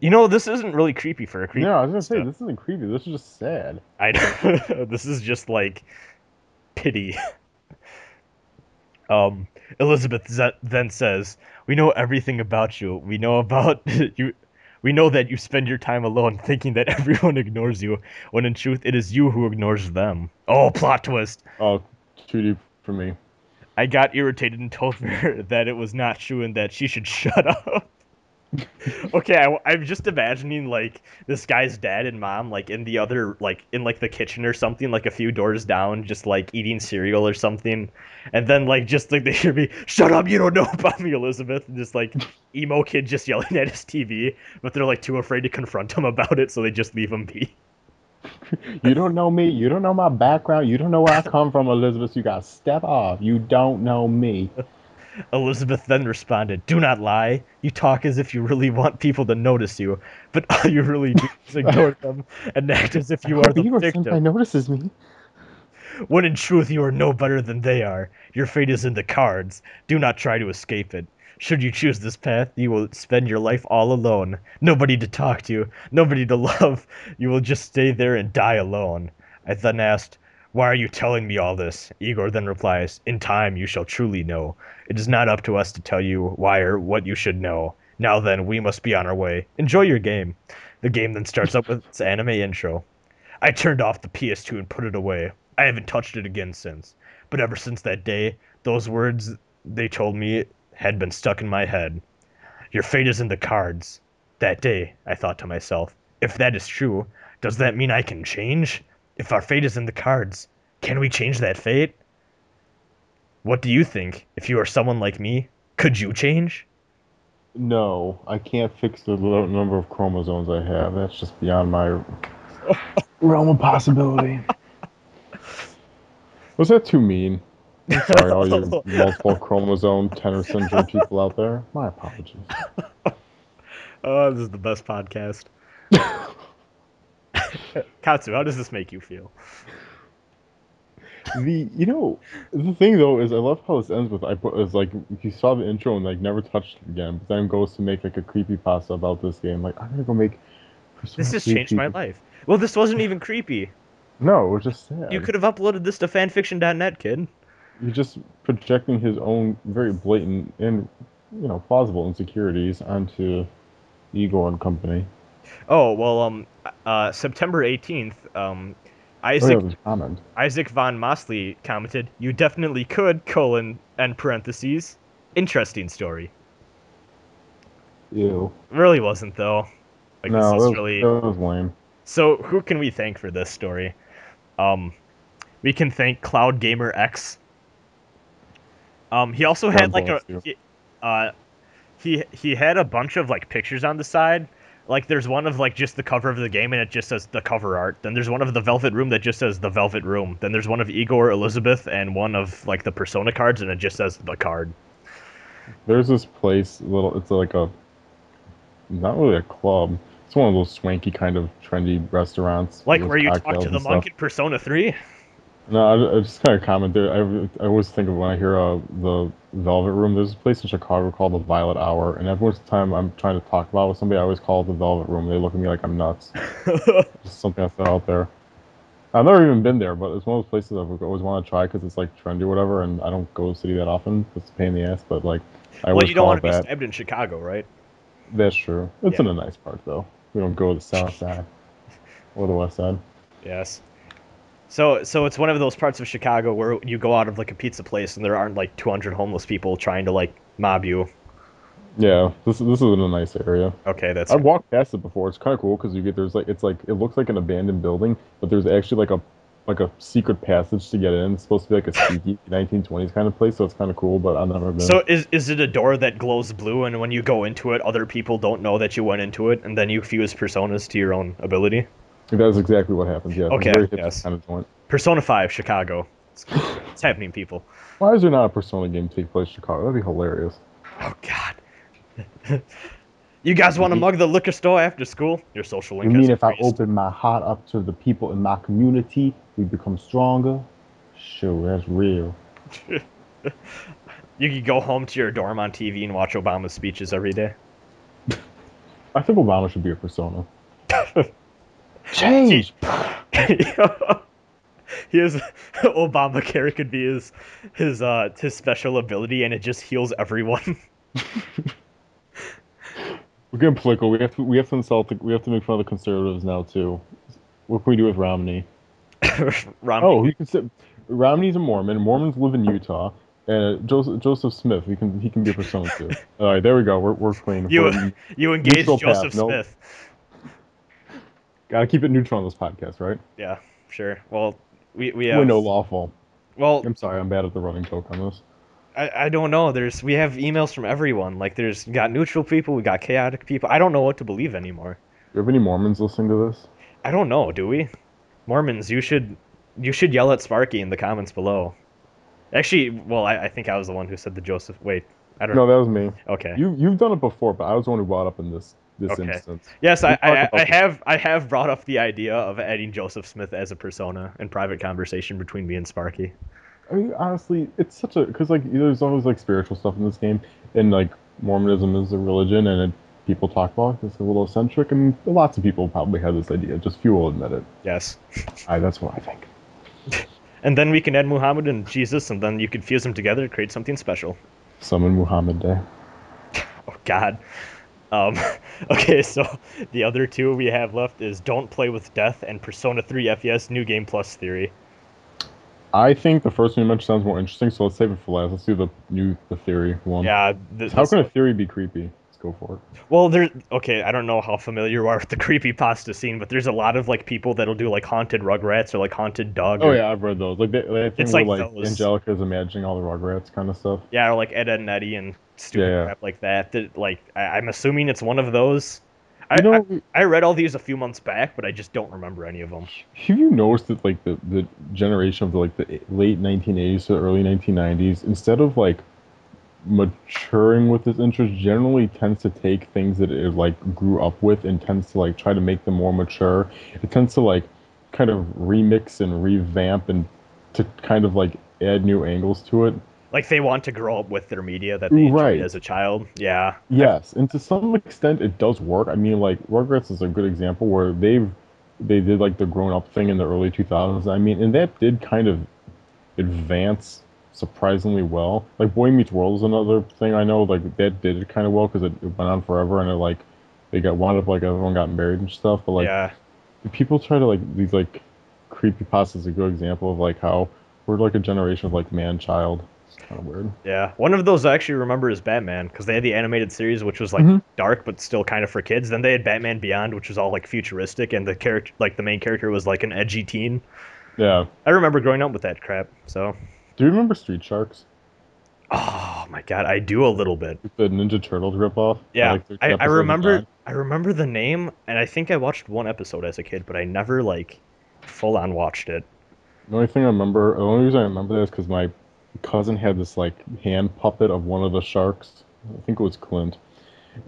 You know, this isn't really creepy for a creepy. No, I was gonna say stuff. this isn't creepy. This is just sad. I know. this is just like pity. um, Elizabeth then says, "We know everything about you. We know about you. We know that you spend your time alone thinking that everyone ignores you, when in truth it is you who ignores them. Oh, plot twist! Oh, too deep for me. I got irritated and told her that it was not true and that she should shut up. Okay, I, I'm just imagining like this guy's dad and mom like in the other like in like the kitchen or something, like a few doors down, just like eating cereal or something, and then like just like they hear me, "Shut up, you don't know about me, Elizabeth," and just like emo kid just yelling at his TV, but they're like too afraid to confront him about it, so they just leave him be. You don't know me. You don't know my background. You don't know where I come from, Elizabeth. You got to step off. You don't know me. Elizabeth then responded, Do not lie. You talk as if you really want people to notice you, but all you really do is ignore them and act as if you are the Igor victim. senpai notices me. When in truth you are no better than they are. Your fate is in the cards. Do not try to escape it. Should you choose this path, you will spend your life all alone. Nobody to talk to, nobody to love. You will just stay there and die alone. I then asked, Why are you telling me all this? Igor then replies, In time you shall truly know. It is not up to us to tell you why or what you should know. Now then, we must be on our way. Enjoy your game. The game then starts up with its anime intro. I turned off the PS2 and put it away. I haven't touched it again since. But ever since that day, those words they told me had been stuck in my head. Your fate is in the cards. That day, I thought to myself, if that is true, does that mean I can change? If our fate is in the cards, can we change that fate? What do you think? If you are someone like me, could you change? No, I can't fix the lo- number of chromosomes I have. That's just beyond my. Realm of possibility. Was that too mean? I'm sorry, all you multiple chromosome tenor syndrome people out there. My apologies. Oh, this is the best podcast. Katsu, how does this make you feel? The you know the thing though is I love how this ends with I put is like you saw the intro and like never touched it again, but then goes to make like a creepy pasta about this game. Like I'm gonna go make. Persona This has changed my life. Well, this wasn't even creepy. No, it was just sad. You could have uploaded this to fanfiction.net, kid. You're just projecting his own very blatant and you know plausible insecurities onto Igor and company. Oh well, um, uh, September eighteenth, um, Isaac comment. Isaac von Mosley commented, "You definitely could colon and parentheses. Interesting story. Ew. Really wasn't though. Like no, this was, really that was lame. so. Who can we thank for this story? Um, we can thank Cloud Gamer X. Um, he also had God like a, he, uh, he he had a bunch of like pictures on the side. Like there's one of like just the cover of the game and it just says the cover art. Then there's one of the Velvet Room that just says the Velvet Room. Then there's one of Igor Elizabeth and one of like the Persona cards and it just says the card. There's this place, little. It's like a, not really a club. It's one of those swanky kind of trendy restaurants. Like where you talk to the monk in Persona 3. No, I, I just kind of comment there. I, I always think of when I hear uh, the Velvet Room. There's a place in Chicago called the Violet Hour, and every time I'm trying to talk about it with somebody, I always call it the Velvet Room. They look at me like I'm nuts. just something I throw out there. I've never even been there, but it's one of those places I've always want to try because it's like trendy or whatever, and I don't go to the city that often. It's a pain in the ass, but like I well, you don't want to be that. stabbed in Chicago, right? That's true. It's Yeah. in a nice part though. We don't go to the south side or the west side. Yes. So so it's one of those parts of Chicago where you go out of like a pizza place and there aren't like 200 homeless people trying to like mob you. Yeah, this this is in a nice area. Okay, that's I've walked past it before. It's kind of cool because you get there's like it's like it looks like an abandoned building, but there's actually like a like a secret passage to get in. It's supposed to be like a speakeasy 1920s kind of place, so it's kind of cool. But I've never been. So is is it a door that glows blue and when you go into it other people don't know that you went into it and then you fuse personas to your own ability? That's exactly what happens. Yeah. Okay, yes. kind of joint. Persona 5 Chicago. It's, it's happening people. Why is there not a Persona game take place in Chicago? That'd be hilarious. Oh god. you guys want to mug the liquor store after school? Your social link. You mean if I open my heart up to the people in my community, we become stronger? Sure, that's real. You could go home to your dorm on TV and watch Obama's speeches every day. I think Obama should be a Persona. Change! his Obamacare could be his his uh his special ability, and it just heals everyone. We're getting political. We have to we have to insult. The, we have to make fun of the conservatives now too. What can we do with Romney? Romney. Oh, you can say Romney's a Mormon. Mormons live in Utah. And Joseph Joseph Smith, he can he can be a persona too. All right, there we go. We're we're clean. you We're- you engaged neutral path, Joseph nope. Gotta keep it neutral on this podcast, right? Yeah, sure. Well, we we have. no lawful. well, I'm sorry, I'm bad at the running joke on this. I, I don't know. There's we have emails from everyone. Like there's got neutral people, we got chaotic people. I don't know what to believe anymore. Do you have any Mormons listening to this? I don't know. Do we? Mormons, you should you should yell at Sparky in the comments below. Actually, well, I, I think I was the one who said the Joseph. Wait, I don't know. No, know. that was me. Okay. You you've done it before, but I was the one who brought up in this this Okay. instance. Yes, I, I, I have I have brought up the idea of adding Joseph Smith as a persona in private conversation between me and Sparky. I mean, honestly, it's such a because like there's always like spiritual stuff in this game, and like Mormonism is a religion, and it, people talk about it, it's a little eccentric, and lots of people probably have this idea. Just few will admit it. Yes. I, that's what I think. And then we can add Muhammad and Jesus, and then you could fuse them together to create something special. Summon Muhammad Day. Oh God. Um, okay, so the other two we have left is Don't Play with Death and Persona 3 FES New Game Plus Theory. I think the first one you mentioned sounds more interesting, so let's save it for last. Let's do the new the theory one. Yeah. Th- How can a theory be creepy? Let's go for it. Well, there. Okay, I don't know how familiar you are with the creepy pasta scene, but there's a lot of like people that'll do like haunted Rugrats or like haunted dog. Oh or- yeah, I've read those. Like they, they think It's where, like like those. Angelica's imagining all the Rugrats kind of stuff. Yeah, or like Ed, Ed and Eddie and stupid Yeah, yeah. crap like that. That like I, I'm assuming it's one of those. I, You know, I I read all these a few months back, but I just don't remember any of them. Have you noticed that like the, the generation of the, like the late 1980s to early 1990s, instead of like maturing with this interest, generally tends to take things that it like grew up with and tends to like try to make them more mature. It tends to like kind of remix and revamp and to kind of like add new angles to it. Like they want to grow up with their media that they Right. as a child. Yeah. Yes, and to some extent it does work. I mean, like Rugrats is a good example where they've they did like the grown up thing in the early 2000s. I mean, and that did kind of advance surprisingly well. Like Boy Meets World is another thing I know. Like that did it kind of well because it, it went on forever and it like they got wound up like everyone got married and stuff. But like yeah. people try to like these like creepy pastas is a good example of like how we're like a generation of like man child. Kind of weird. Yeah, one of those I actually remember is Batman because they had the animated series, which was like Mhm. dark but still kind of for kids. Then they had Batman Beyond, which was all like futuristic, and the character, like the main character, was like an edgy teen. Yeah. I remember growing up with that crap. So, Do you remember Street Sharks? oh my god, I do a little bit. the Ninja Turtles ripoff. Yeah, Like, I, I remember. I remember the name, and I think I watched one episode as a kid, but I never like full on watched it. The only thing I remember, the only reason I remember that is because my cousin had this like hand puppet of one of the sharks. I think it was Clint,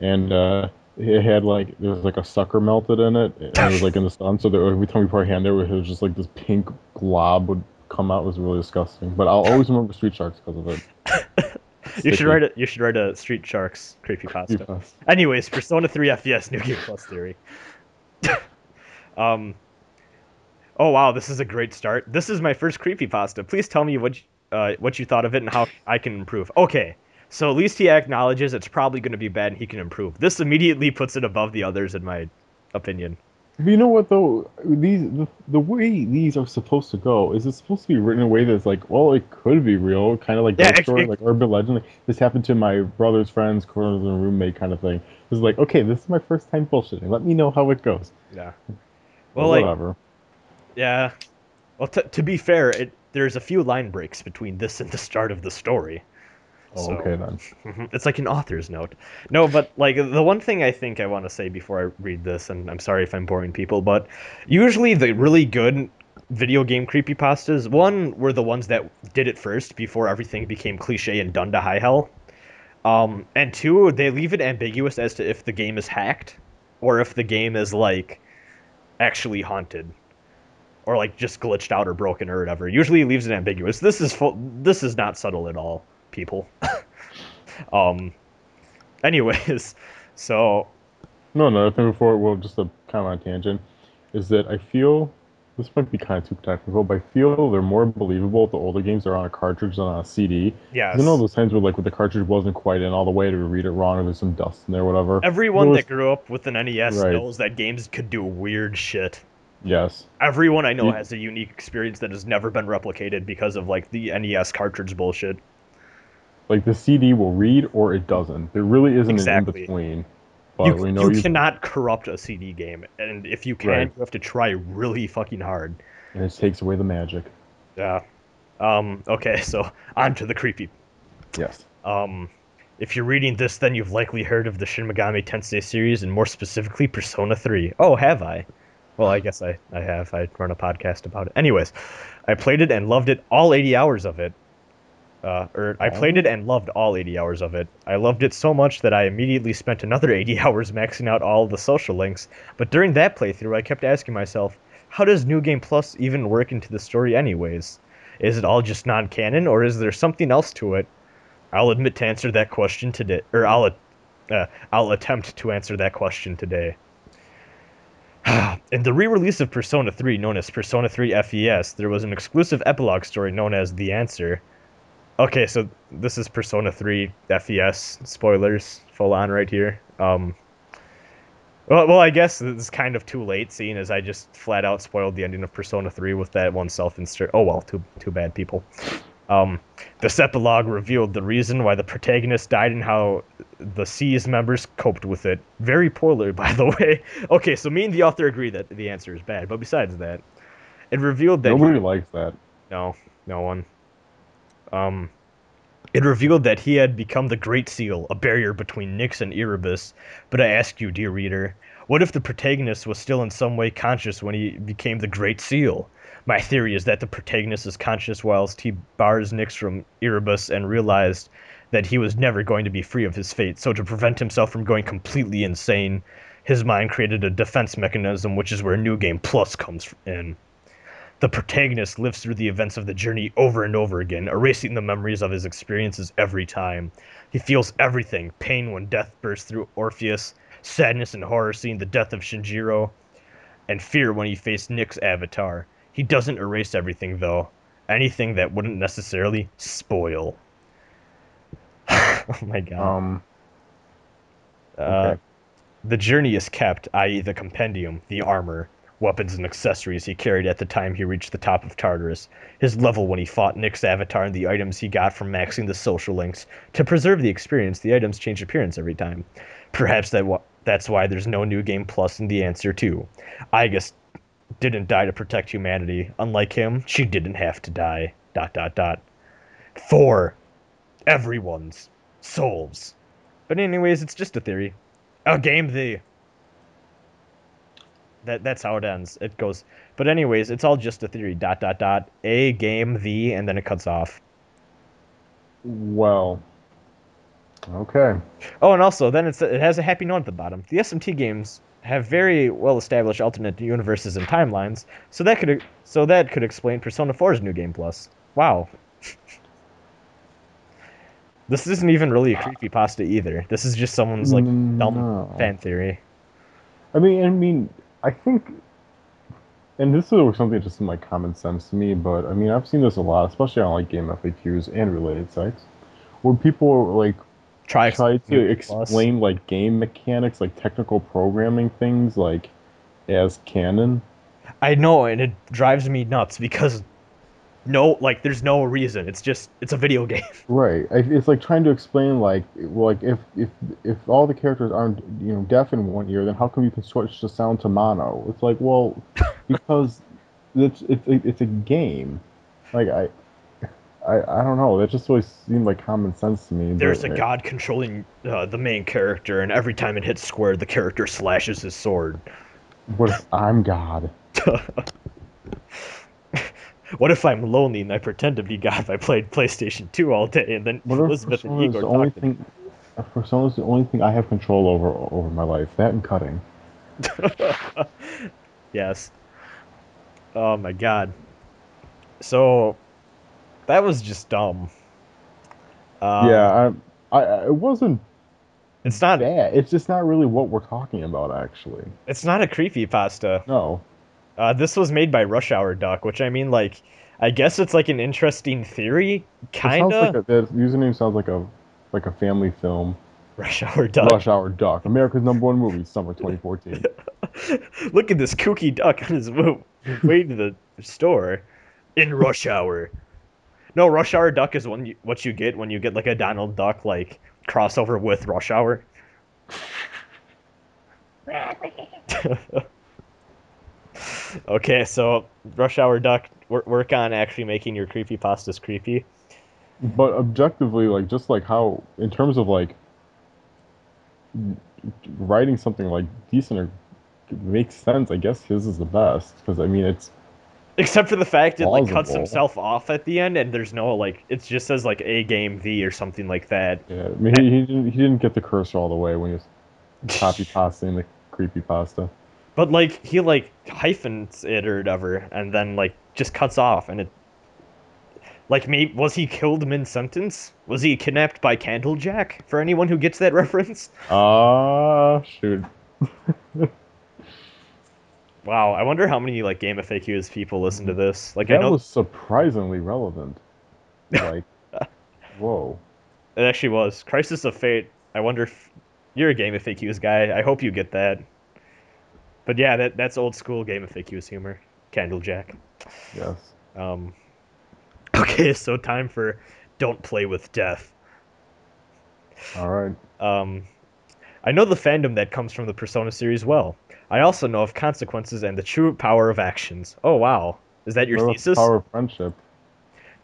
and uh, it had like there was like a sucker melted in it, and it was like in the sun. So that every time we put our hand there, it was just like this pink glob would come out. It was really disgusting. But I'll always remember Street Sharks because of it. You should write it. You should write a Street Sharks creepy pasta. Anyways, Persona 3 FES New Game Plus theory. um. Oh wow, this is a great start. This is my first creepypasta. Please tell me what you, uh, what you thought of it and how I can improve. Okay, so at least he acknowledges it's probably going to be bad and he can improve. This immediately puts it above the others in my opinion. You know what though? These the, the way these are supposed to go is it's supposed to be written in a way that's like, well, it could be real, kind of like Yeah, story, like urban legend. Like, this happened to my brother's friend's corner of the roommate kind of thing. It's like, okay, this is my first time bullshitting. Let me know how it goes. Yeah. Well, like whatever. yeah. Well, t- to be fair, it there's a few line breaks between this and the start of the story. Oh, so- okay then. Mhm. It's like an author's note. No, but like the one thing I think I want to say before I read this, and I'm sorry if I'm boring people, but usually the really good video game creepypastas, one were the ones that did it first before everything became cliche and done to high hell. Um, and two, they leave it ambiguous as to if the game is hacked or if the game is like actually haunted or like just glitched out or broken or whatever. Usually it leaves it ambiguous. This is full, this is not subtle at all, people. um anyways, so No, another thing before, well, just a kind of on a tangent, is that I feel this might be kind of too technical, but I feel they're more believable if the older games are on a cartridge than on a CD. Yes. You know those times where like with the cartridge wasn't quite in all the way to read it wrong, or there's some dust in there, whatever. Everyone Those- that grew up with an NES Right. knows that games could do weird shit. Yes. Everyone I know You- has a unique experience that has never been replicated because of like the NES cartridge bullshit. Like the CD will read or it doesn't. There really isn't Exactly. an in between. But you, we know you you, cannot corrupt a CD game, and if you can, Right. you have to try really fucking hard. and it takes away the magic. Yeah. Um. Okay. So on to the creepy. Yes. Um. If you're reading this, then you've likely heard of the Shin Megami Tensei series, and more specifically, Persona 3. Oh, have I? Well, I guess I, I have. I run a podcast about it. Anyways, I played it and loved it. All 80 hours of it. Uh, or I played it and loved all 80 hours of it. I loved it so much that I immediately spent another 80 hours maxing out all the social links. But during that playthrough, I kept asking myself, how does New Game Plus even work into the story, anyways? Is it all just non-canon, or is there something else to it? I'll admit to answer that question today, or I'll, uh, I'll attempt to answer that question today. In the re-release of Persona 3, known as Persona 3 FES, there was an exclusive epilogue story known as The Answer. Okay, so this is Persona 3 FES spoilers full on right here. Um, well, well, I guess it's kind of too late, seeing as I just flat out spoiled the ending of Persona 3 with that one self-insert. Oh well, too too bad, people. Um, this epilogue revealed the reason why the protagonist died and how the SEES members coped with it. Very poorly, by the way. Okay, so me and the author agree that the answer is bad, but besides that, it revealed that Nobody likes that. no, no one. Um, it revealed that he had become the Great Seal, a barrier between Nyx and Erebus. But I ask you, dear reader, what if the protagonist was still in some way conscious when he became the Great Seal? My theory is that the protagonist is conscious whilst he bars Nyx from Erebus and realized that he was never going to be free of his fate. So to prevent himself from going completely insane, his mind created a defense mechanism, which is where New Game Plus comes in. The protagonist lives through the events of the journey over and over again, erasing the memories of his experiences every time. He feels everything pain when death bursts through Orpheus, sadness and horror seeing the death of Shinjiro, and fear when he faced Nyx's avatar. He doesn't erase everything, though. Anything that wouldn't necessarily spoil. oh my god. Um. Uh, okay. the journey is kept, i.e., the compendium, the armor, weapons, and accessories he carried at the time he reached the top of Tartarus, his level when he fought Nyx's avatar, and the items he got from maxing the social links. To preserve the experience, the items change appearance every time. Perhaps that wa- that's why there's no new game plus in the answer too. Aigis didn't die to protect humanity. Unlike him, she didn't have to die. Dot dot dot. For everyone's souls. But anyways, it's just a theory. A game the. That that's how it ends. It goes. But anyways, it's all just a theory. Dot dot dot. A game the, and then it cuts off. Well. Okay. Oh, and also then it's it has a happy note at the bottom. The SMT games have very well established alternate universes and timelines, so that could so that could explain Persona 4's new game plus. Wow. this isn't even really a ah. creepy pasta either. This is just someone's like dumb No. fan theory. I mean, I mean, I think, and this is something just in like common sense to me, but I mean, I've seen this a lot, especially on like game FAQs and related sites, where people are like Try, try to explain like game mechanics, like technical programming things, like as canon. I know, and it drives me nuts because no, like, there's no reason. It's just it's a video game. Right. It's like trying to explain like like if if if all the characters aren't you know deaf in one ear, then how come you can switch the sound to mono? It's like well, because it's it's it's a game. Like I. I, I don't know. That just always seemed like common sense to me. There's but, a god controlling uh, the main character, and every time it hits square, the character slashes his sword. What if I'm God? what if I'm lonely and I pretend to be God if I played PlayStation 2 all day, and then What Elizabeth and Igor the only talk to me? thing? if Persona's the only thing I have control over over my life. That and cutting. yes. Oh my god. So, that was just dumb. Uh, yeah, I, I, it wasn't It's not. bad. It's just not really what we're talking about, actually. It's not a creepy pasta. No. Uh, this was made by Rush Hour Duck, which I mean, like, I guess it's like an interesting theory, kinda. like a, that username sounds like a like a family film. Rush Hour Duck. Rush Hour Duck, America's number one movie, summer 2014. Look at this kooky duck on his way to the store in rush hour. No, rush hour duck is when you, what you get when you get like a Donald Duck like crossover with rush hour. okay, so rush hour duck, work, on actually making your creepy pastas creepy. but objectively, like just like how, in terms of like writing something like decent or makes sense, I guess his is the best because I mean it's Except for the fact it like cuts himself off at the end, and there's no like it just says like a game V or something like that. yeah. I mean, he, he didn't he didn't get the cursor all the way when he was copy pasting the creepy pasta. But like he like hyphens it or whatever, and then like just cuts off, and it. Like, maybe was he killed mid sentence? Was he kidnapped by Candlejack? For anyone who gets that reference. Ah, shoot. Wow, I wonder how many like game FAQs people listen to this. Like, I That know was surprisingly relevant. Like, whoa. it actually was Crisis of Fate. I wonder if you're a game of FAQs guy. I hope you get that. But yeah, that that's old school game of FAQs humor. Candlejack. Yes. Um, okay, so time for Don't Play with Death. All right. Um, I know the fandom that comes from the Persona series well. I also know of consequences and the true power of actions. Oh wow, is that your What about the thesis? Power of friendship.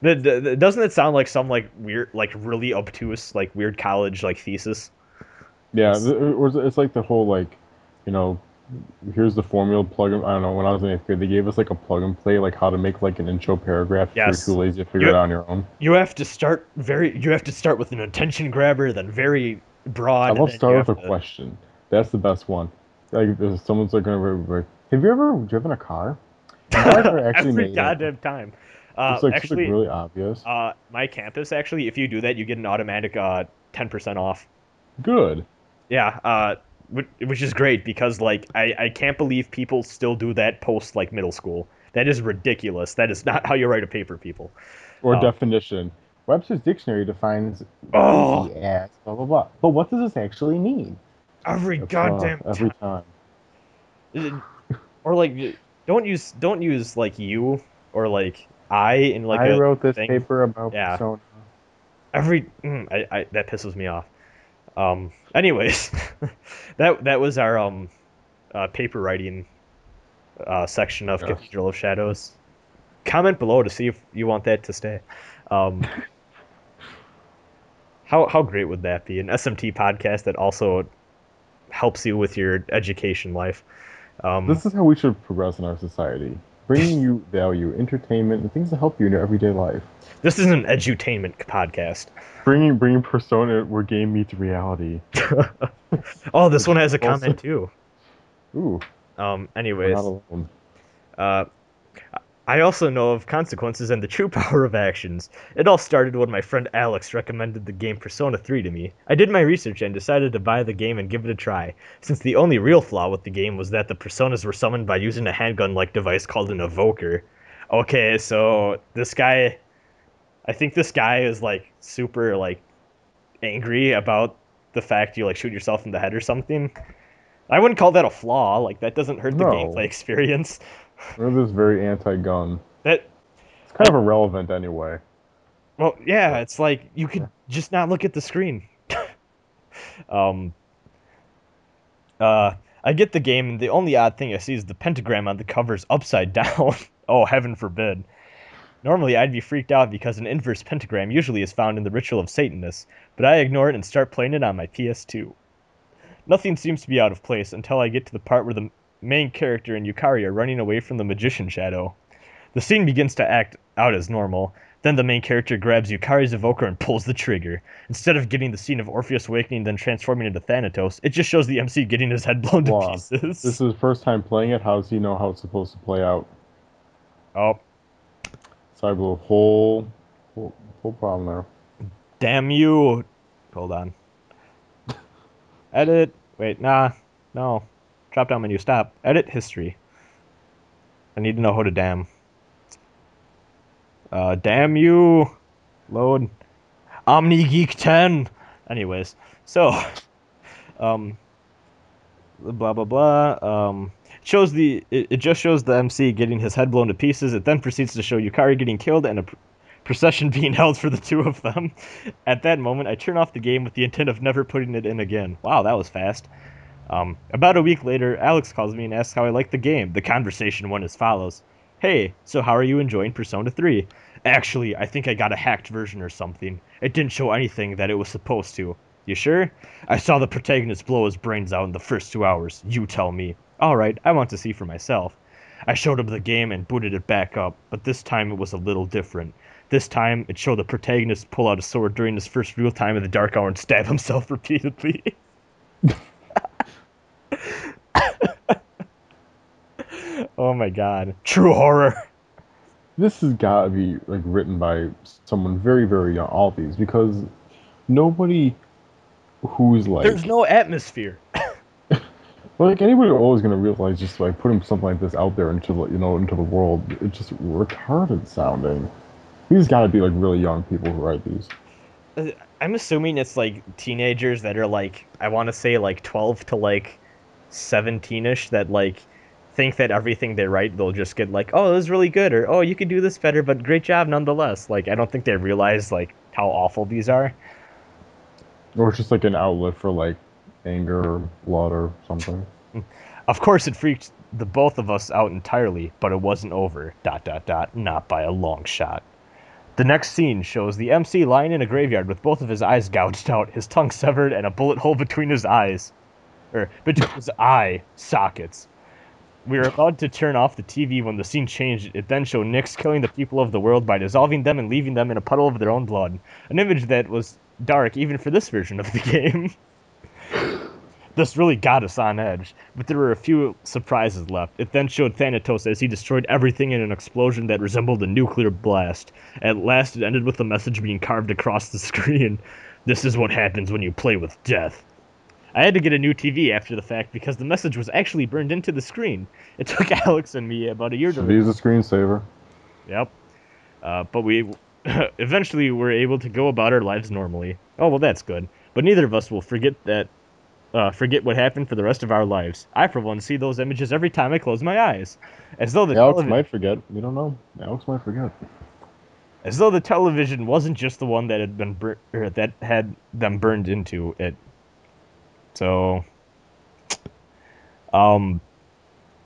The- the- the- doesn't it sound like some like weird, like really obtuse, like weird college like thesis? Yeah, It's- th- it was- it's like the whole like, you know, here's the formula plug. I don't know. When I was in eighth grade, they gave us like a plug and play, like how to make like an intro paragraph. If Yes. you're too lazy to figure You- it out on your own. You have to start very. You have to start with an attention grabber, then very broad. I then start with a to- question. That's the best one. Like, if someone's like gonna, have you ever driven a car? Have ever actually Every made it? goddamn time. Uh, It's like, actually, really obvious. uh, my campus actually, if you do that, you get an automatic uh ten percent off. Good. Yeah, uh, which, is great because like I I can't believe people still do that post like middle school. That is ridiculous. That is not how you write a paper, people. Or Oh. definition. Webster's dictionary defines Oh. as blah blah blah. But what does this actually mean? Every That's, goddamn uh, every time. time. Or like, don't use don't use like you or like I in like I a wrote this thing. paper about Yeah. persona. every mm, I, I that pisses me off um anyways that that was our um uh, paper writing uh, section of cathedral of shadows comment below to see if you want that to stay um how how great would that be an smt podcast that also helps you with your education life um This is how we should progress in our society. Bringing you value, entertainment, and things to help you in your everyday life. this is an edutainment podcast Bringing bringing persona where game meets reality. oh this one has a comment too Ooh, um anyways not alone. Uh, I also know of consequences and the true power of actions. It all started when my friend Alex recommended the game Persona 3 to me. I did my research and decided to buy the game and give it a try, since the only real flaw with the game was that the personas were summoned by using a handgun like device called an evoker. Okay, so this guy. I think this guy is like super like angry about the fact you like shoot yourself in the head or something. I wouldn't call that a flaw. Like that doesn't hurt the No. gameplay experience. This very anti-gun. That It's kind of irrelevant anyway. well, yeah, it's like you could just not look at the screen. um. Uh, I get the game, and the only odd thing I see is the pentagram on the cover's upside down. oh, heaven forbid. Normally, I'd be freaked out because an inverse pentagram usually is found in the Ritual of Satanists, but I ignore it and start playing it on my PS2. Nothing seems to be out of place until I get to the part where the main character and Yukari are running away from the magician shadow. The scene begins to act out as normal. Then the main character grabs Yukari's evoker and pulls the trigger. Instead of getting the scene of Orpheus awakening then transforming into Thanatos, it just shows the MC getting his head blown to pieces. This is his first time playing it. How does he know how it's supposed to play out? Oh, So I have a whole, whole, whole problem there. damn you! Hold on. Edit. Wait, nah, no. Drop down menu. Stop. Edit history. I need to know how to damn. Uh, damn you! Load. Omni Geek 10! Anyways, so, um, blah blah blah. Um, shows the it, it just shows the MC getting his head blown to pieces. It then proceeds to show Yukari getting killed and a pr- procession being held for the two of them. At that moment, I turn off the game with the intent of never putting it in again. Wow, that was fast. Um, about a week later, Alex calls me and asks how I like the game. The conversation went as follows Hey, so how are you enjoying Persona 3? Actually, I think I got a hacked version or something. It didn't show anything that it was supposed to. You sure? I saw the protagonist blow his brains out in the first two hours. You tell me. Alright, I want to see for myself. I showed him the game and booted it back up, but this time it was a little different. This time, it showed the protagonist pull out a sword during his first real time in the Dark Hour and stab himself repeatedly. oh my god. True horror. This has got to be like written by someone very, very young. All these because nobody who's like There's no atmosphere. like anybody always gonna realize just like putting something like this out there into the you know into the world. It's just retarded sounding. These got to be like really young people who write these. Uh, I'm assuming it's like teenagers that are like I want to say like 12 to like 17ish that like think that everything they write they'll just get like oh this is really good or oh you could do this better but great job nonetheless. Like I don't think they realize like how awful these are. Or it's just like an outlet for like anger or blood or something. Of course it freaked the both of us out entirely, but it wasn't over. Dot dot dot. Not by a long shot. The next scene shows the MC lying in a graveyard with both of his eyes gouged out, his tongue severed, and a bullet hole between his eyes. Or between his eye sockets. We were about to turn off the TV when the scene changed. It then showed Nyx killing the people of the world by dissolving them and leaving them in a puddle of their own blood. An image that was dark even for this version of the game. This really got us on edge, but there were a few surprises left. It then showed Thanatos as he destroyed everything in an explosion that resembled a nuclear blast. At last, it ended with a message being carved across the screen. This is what happens when you play with death. I had to get a new TV after the fact because the message was actually burned into the screen. It took Alex and me about a year to. Use a screensaver. Yep. Uh, but we eventually were able to go about our lives normally. Oh well, that's good. But neither of us will forget that. Uh, forget what happened for the rest of our lives. I, for one, see those images every time I close my eyes, as though the Alex televi- might forget. We don't know. Alex might forget. as though the television wasn't just the one that had been bur- that had them burned into it. So, um,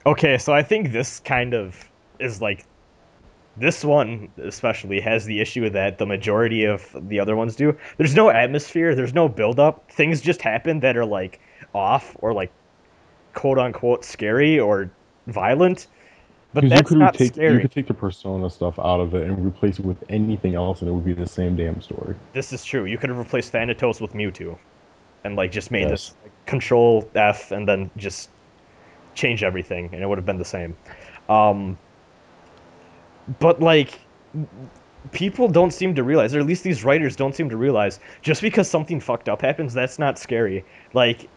okay, so I think this kind of is like this one especially has the issue that the majority of the other ones do. There's no atmosphere, there's no build up. Things just happen that are like off or like quote unquote scary or violent. But that's you could not take scary. you could take the persona stuff out of it and replace it with anything else, and it would be the same damn story. This is true. You could have replaced Thanatos with Mewtwo, and like just made this like, Control F and then just change everything, and it would have been the same. Um, but like, people don't seem to realize, or at least these writers don't seem to realize, just because something fucked up happens, that's not scary. Like,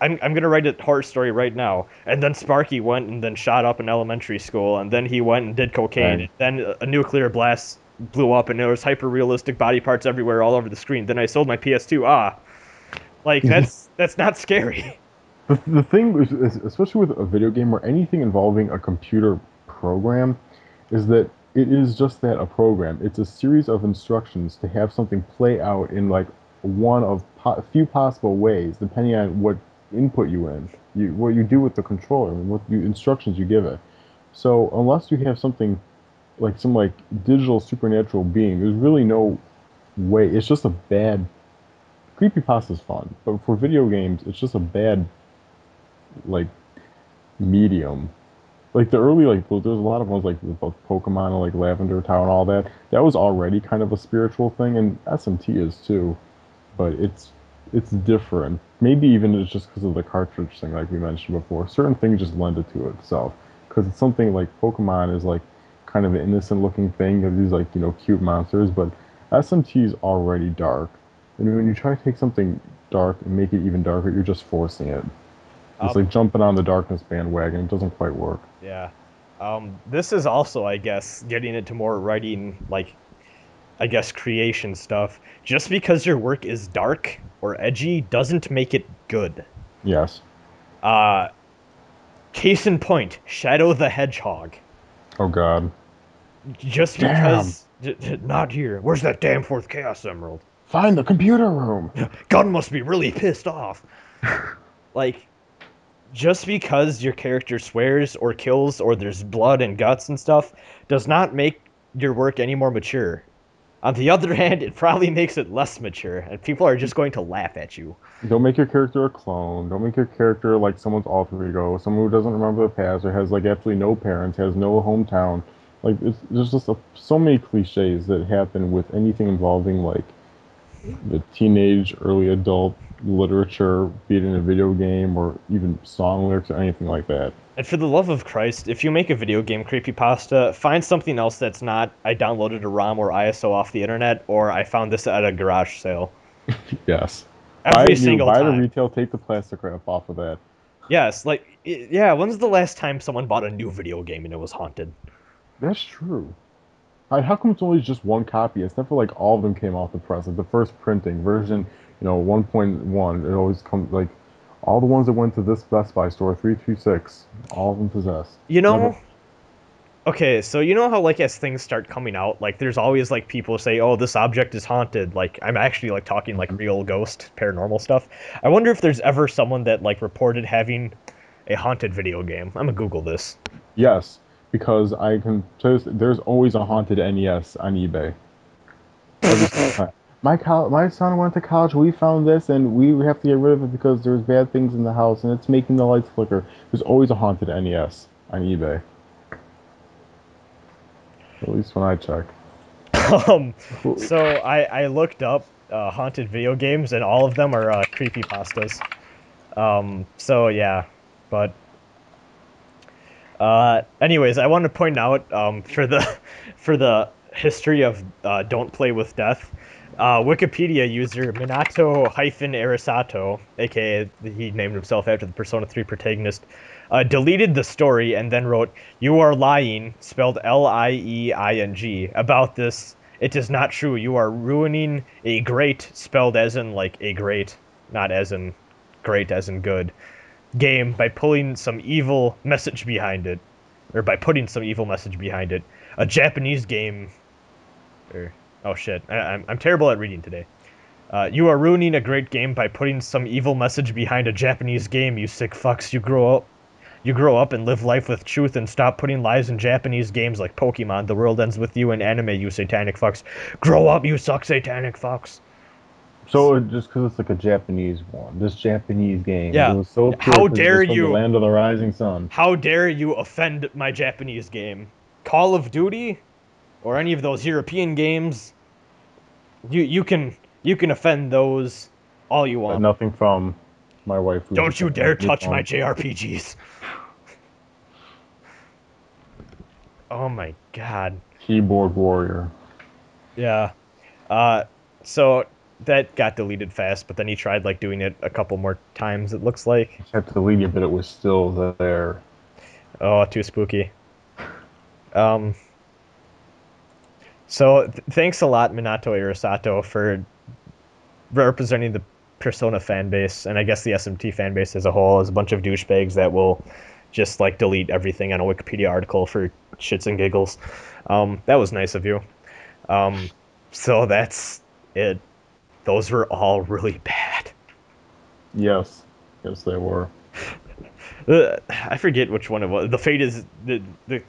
I'm I'm gonna write a horror story right now, and then Sparky went and then shot up an elementary school, and then he went and did cocaine, Right. and then a- a nuclear blast blew up, and there was hyper realistic body parts everywhere, all over the screen. Then I sold my PS2. Ah, like mm-hmm. that's that's not scary. The, the thing, is, is, especially with a video game or anything involving a computer program, is that it is just that a program. It's a series of instructions to have something play out in like one of po- few possible ways, depending on what input you in, you what you do with the controller, and what you, instructions you give it. So unless you have something like some like digital supernatural being, there's really no way. It's just a bad. Creepypasta's fun, but for video games, it's just a bad like medium. Like the early like there's a lot of ones like about Pokemon and like Lavender Tower and all that. That was already kind of a spiritual thing, and SMT is too, but it's it's different. Maybe even it's just because of the cartridge thing, like we mentioned before. Certain things just lend it to itself because it's something like Pokemon is like kind of an innocent looking thing of these like you know cute monsters, but SMT is already dark, and when you try to take something dark and make it even darker, you're just forcing it. It's Um, like jumping on the darkness bandwagon. It doesn't quite work. Yeah. Um, this is also, I guess, getting into more writing, like, I guess, creation stuff. Just because your work is dark or edgy doesn't make it good. Yes. Uh, case in point, Shadow the Hedgehog. Oh God. Just Damn. because. not here. Where's that damn fourth Chaos Emerald? Find the computer room. Gun must be really pissed off. like, just because your character swears or kills or there's blood and guts and stuff does not make your work any more mature. On the other hand, it probably makes it less mature, and people are just going to laugh at you. Don't make your character a clone. Don't make your character like someone's alter ego, someone who doesn't remember the past or has like absolutely no parents, has no hometown. Like it's, there's just a, so many cliches that happen with anything involving like the teenage, early adult literature, be it in a video game or even song lyrics or anything like that. And for the love of Christ, if you make a video game creepypasta, find something else that's not I downloaded a ROM or ISO off the internet or I found this at a garage sale. Yes. Every buy, you buy time. the retail, take the plastic wrap off of that. Yes, like yeah, when's the last time someone bought a new video game and it was haunted? That's true. How, how come it's only just one copy? It's never like all of them came off the press. Like the first printing version, you know, 1.1, it always comes like all the ones that went to this Best Buy store, 326, all of them possessed. You know, Never- okay, so you know how like as things start coming out, like there's always like people say, "Oh, this object is haunted." Like I'm actually like talking like real ghost paranormal stuff. I wonder if there's ever someone that like reported having a haunted video game. I'm gonna Google this. Yes, because I can you, there's always a haunted NES on eBay. Every single time. My col- my son went to college. We found this, and we have to get rid of it because there's bad things in the house, and it's making the lights flicker. There's always a haunted NES on eBay. At least when I check. um, so I I looked up uh, haunted video games and all of them are uh, creepy pastas. Um, so yeah, but uh, anyways, I want to point out um, for the for the history of uh, Don't Play with Death. Uh, Wikipedia user Minato hyphen Arisato, aka he named himself after the Persona 3 protagonist, uh, deleted the story and then wrote, You are lying, spelled L I E I N G, about this. It is not true. You are ruining a great, spelled as in like a great, not as in great, as in good, game by pulling some evil message behind it. Or by putting some evil message behind it. A Japanese game. Or, oh shit. I, I'm, I'm terrible at reading today. Uh, you are ruining a great game by putting some evil message behind a Japanese game, you sick fucks. You grow up. You grow up and live life with truth and stop putting lies in Japanese games like Pokemon. The world ends with you and anime, you satanic fucks. Grow up, you suck satanic fucks. So just because it's like a Japanese one, this Japanese game, Yeah. it was so How pure 'cause it dare you. The land of the rising sun. How dare you offend my Japanese game? Call of Duty or any of those European games? You you can you can offend those all you But want. nothing from my wife. Don't you dare touch my. JRPGs. Oh my god. keyboard warrior. Yeah. Uh so that got deleted fast, but then he tried like doing it a couple more times it looks like. I had to delete it, but it was still there. Oh, too spooky. Um. So th- thanks a lot, Minato Arisato, for representing the Persona fan base, and I guess the SMT fan base as a whole, is a bunch of douchebags that will just like delete everything on a Wikipedia article for shits and giggles. Um, that was nice of you. Um, so that's it. Those were all really bad. Yes, yes, they were. Uh, I forget which one it was. The fate is the the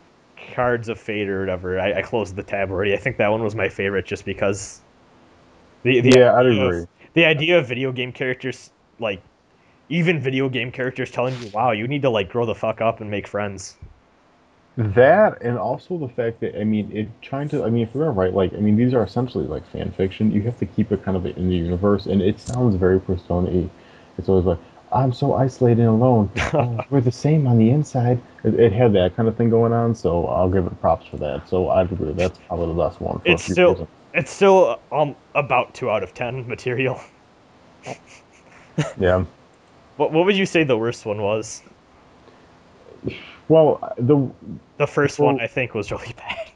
cards of fate or whatever. I, I closed the tab already. I think that one was my favorite just because. The, the Yeah, of- agree. the idea of video game characters like even video game characters telling you, "Wow, you need to like grow the fuck up and make friends." That and also the fact that I mean, it trying to. I mean, if we're right, like I mean, these are essentially like fan fiction. You have to keep it kind of in the universe, and it sounds very Persona-y. It's always like, I'm so isolated and alone. Oh, we're the same on the inside. It, it had that kind of thing going on, so I'll give it props for that. So I'd agree that's probably the best one. For It's a few still reasons. it's still um about two out of ten material. yeah. What what would you say the worst one was? Well, the The first Well- one I think was really bad.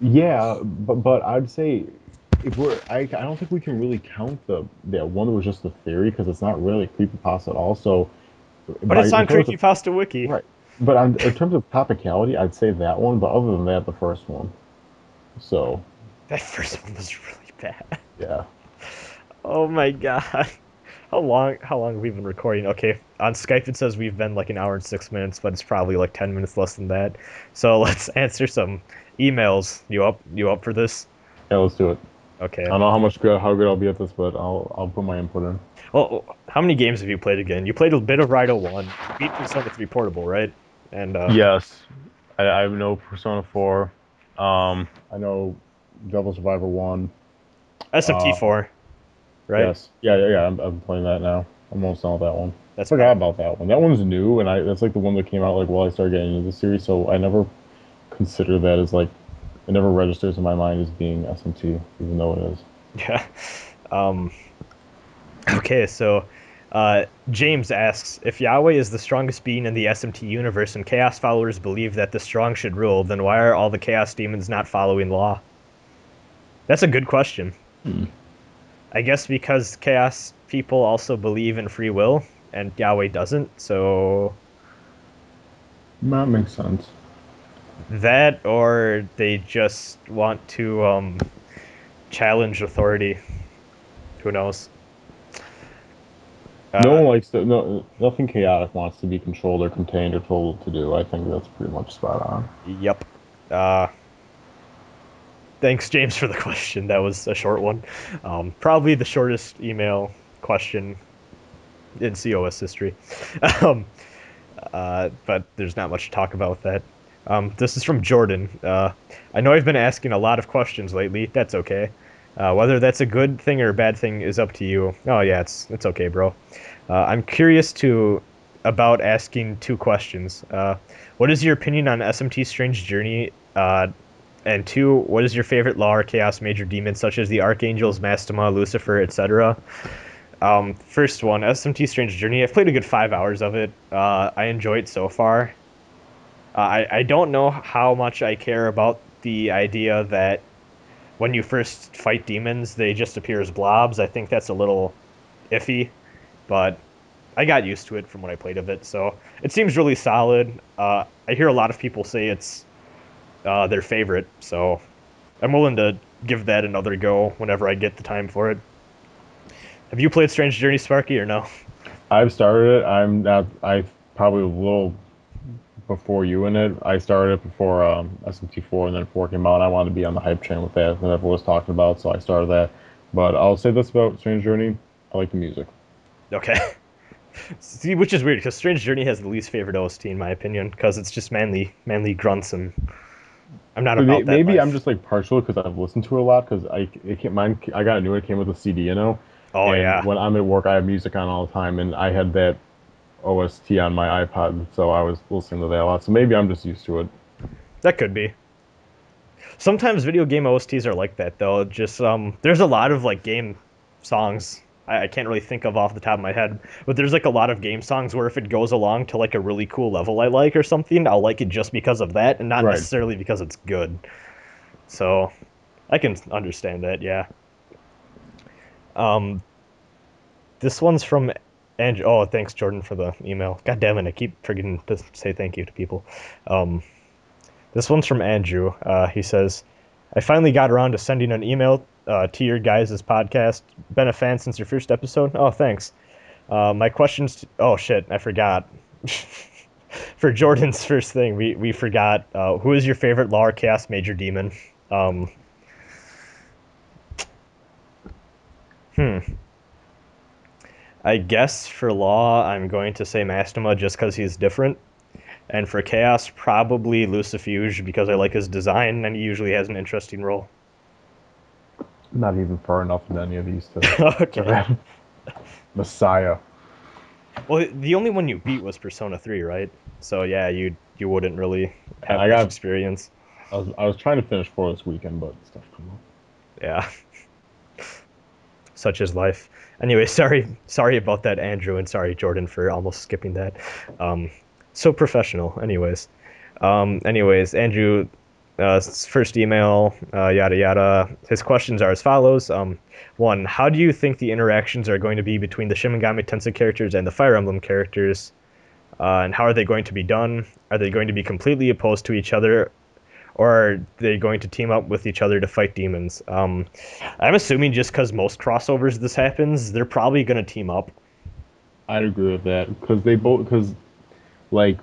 yeah, but but I'd say if we're I, I don't think we can really count the that one that was just the theory because it's not really creepypasta at all. So, But it's by- on in terms of- Creepypasta Wiki. Right. But on, in terms of topicality, I'd say that one. But other than that, the first one. So That first one was really bad. yeah. Oh my god. How long how long have we been recording? Okay, on Skype it says we've been like an hour and six minutes, but it's probably like ten minutes less than that. So let's answer some emails. You up you up for this? Yeah, let's do it. Okay. I don't know how much good how good I'll be at this, but I'll I'll put my input in. Well how many games have you played again? You played a bit of Raidou one. Beat Persona 3 Portable, right? And uh Yes, I, I know Persona Four. Um, I know Devil Survivor One. SMT four. Right? Yes. Yeah, yeah, yeah. I'm, I'm playing that now. I'm almost done with that one. I That's forgot about that one. That one's new, and I that's like the one that came out like while I started getting into the series. So I never consider that as like it never registers in my mind as being SMT, even though it is. Yeah. Um, okay, so uh, James asks if Yahweh is the strongest being in the SMT universe and Chaos followers believe that the strong should rule, then why are all the Chaos demons not following law? That's a good question. Hmm. I guess because Chaos people also believe in free will and Yahweh doesn't, so That makes sense. that or they just want to um, challenge authority. Who knows? no Uh, one likes to. No, nothing chaotic wants to be controlled or contained or told to do. I think that's pretty much spot on. Yep. Uh, thanks, James, for the question. That was a short one. Um, probably the shortest email question in COS history. um, uh, but there's not much to talk about with that. Um, this is from Jordan. Uh, I know I've been asking a lot of questions lately. That's okay. Uh, whether that's a good thing or a bad thing is up to you. Oh yeah, it's it's okay, bro. Uh, I'm curious to about asking two questions. Uh, what is your opinion on SMT Strange Journey? And two, what is your favorite law or chaos major demon, such as the Archangels, Mastema, Lucifer, etc.? Um, first one, SMT Strange Journey. I've played a good five hours of it. Uh, I enjoy it so far. Uh, I, I don't know how much I care about the idea that when you first fight demons, they just appear as blobs. I think that's a little iffy, but I got used to it from when I played of it, so it seems really solid. Uh, I hear a lot of people say it's uh, their favorite, so I'm willing to give that another go whenever I get the time for it. Have you played Strange Journey, Sparky, or no? I've started it. I'm not. I probably a little before you in it. I started it before um, SMT4 and then 4 came out. I wanted to be on the hype train with that, and everyone was talking about, so I started that. But I'll say this about Strange Journey: I like the music. Okay. See, which is weird because Strange Journey has the least favorite OST in my opinion because it's just manly, manly grunts, and I'm not about may- that. maybe life. I'm just like partial because I've listened to it a lot. Because I it came, mine I got a new one it came with a CD, you know. Oh and yeah. When I'm at work, I have music on all the time, and I had that OST on my iPod, so I was listening to that a lot. So maybe I'm just used to it. That could be. Sometimes video game OSTs are like that though. Just um, there's a lot of like game songs. I, I can't really think of off the top of my head, but there's like a lot of game songs where if it goes along to like a really cool level I like or something, I'll like it just because of that, and not Right. necessarily because it's good. So, I can understand that. Yeah. Um, this one's from Andrew. Oh, thanks Jordan for the email. God damn it, I keep forgetting to say thank you to people. Um, this one's from Andrew. Uh, he says, I finally got around to sending an email uh, to your guys' podcast. Been a fan since your first episode. Oh, thanks. Uh, my questions. Oh, shit. I forgot. For Jordan's first thing, we, we forgot. Uh, who is your favorite Law or Chaos Major Demon? Um, hmm. I guess for Law, I'm going to say Mastema just because he's different. And for Chaos, probably Lucifuge because I like his design and he usually has an interesting role. Not even far enough in any of these to. okay. Messiah. Well, the only one you beat was Persona 3, right? So yeah, you you wouldn't really have I got- experience. I was, I was trying to finish four this weekend, but stuff come up. Yeah. Such is life. Anyway, sorry sorry about that, Andrew, and sorry, Jordan, for almost skipping that. Um, so professional. Anyways, Um, anyways, Andrew, uh, first email, uh, yada yada. His questions are as follows. Um, one, how do you think the interactions are going to be between the Shin Megami Tensei characters and the Fire Emblem characters? Uh, and how are they going to be done? Are they going to be completely opposed to each other, or are they going to team up with each other to fight demons? Um, I'm assuming just because most crossovers this happens, they're probably going to team up. I'd agree with that because they both because like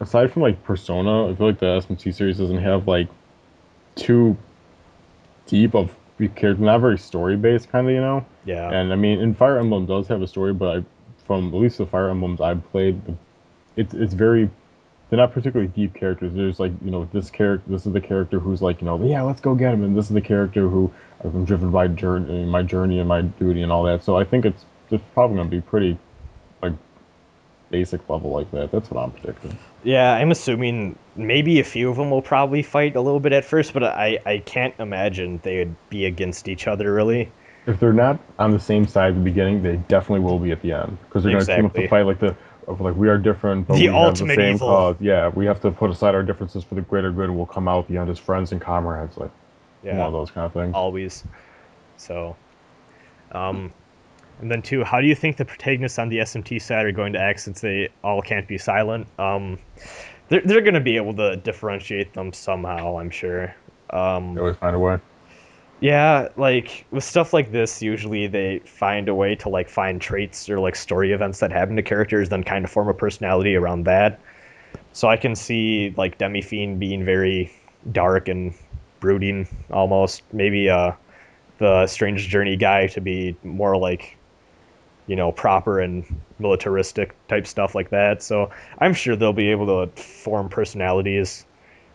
aside from like Persona, I feel like the SMT series doesn't have like too deep of character, not very story based kind of, you know. Yeah. And I mean, and Fire Emblem does have a story, but I, from at least the Fire Emblems I've played, it's it's very they're not particularly deep characters. There's like you know this character, this is the character who's like you know yeah let's go get him, and this is the character who I'm driven by journey, my journey and my duty and all that. So I think it's it's probably gonna be pretty basic level like that. That's what I'm predicting. Yeah, I'm assuming maybe a few of them will probably fight a little bit at first, but I, I can't imagine they would be against each other really. If they're not on the same side at the beginning, they definitely will be at the end because they're gonna team up to fight like the of like we are different, but The we have ultimate the same evil. cause. Yeah, we have to put aside our differences for the greater good, and we'll come out end as friends and comrades, like one Yeah, of those kind of things. always. So, um, and then two, how do you think the protagonists on the SMT side are going to act since they all can't be silent? Um, they're they're going to be able to differentiate them somehow, I'm sure. Um, They always find a way. Yeah, like with stuff like this, usually they find a way to like find traits or like story events that happen to characters, then kind of form a personality around that. So I can see like Demi Fiend being very dark and brooding almost. Maybe uh the Strange Journey guy to be more like you know, proper and militaristic type stuff like that. So I'm sure they'll be able to form personalities.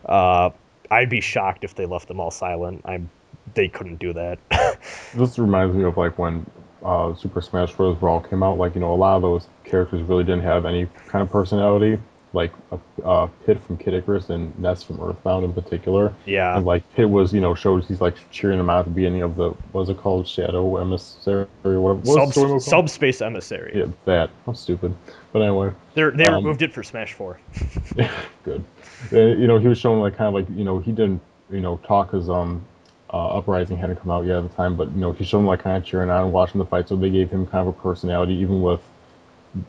Uh I'd be shocked if they left them all silent. I'm they couldn't do that. This reminds me of like when uh, Super Smash Bros. Brawl came out. Like you know, a lot of those characters really didn't have any kind of personality. Like uh, Pit from Kid Icarus and Ness from Earthbound in particular. yeah. And like Pit was, you know, shows he's like cheering him out at the beginning of the what's it called, Shadow Emissary or whatever. What's Sub, the story mode subspace emissary. Yeah, that. I'm stupid. But anyway, They're, they Um, removed it for Smash Four. good. Uh, you know, he was showing like kind of like you know he didn't you know talk his um uh, Uprising hadn't come out yet at the time, but you know he showed him like kind of cheering on and watching the fight, so they gave him kind of a personality even with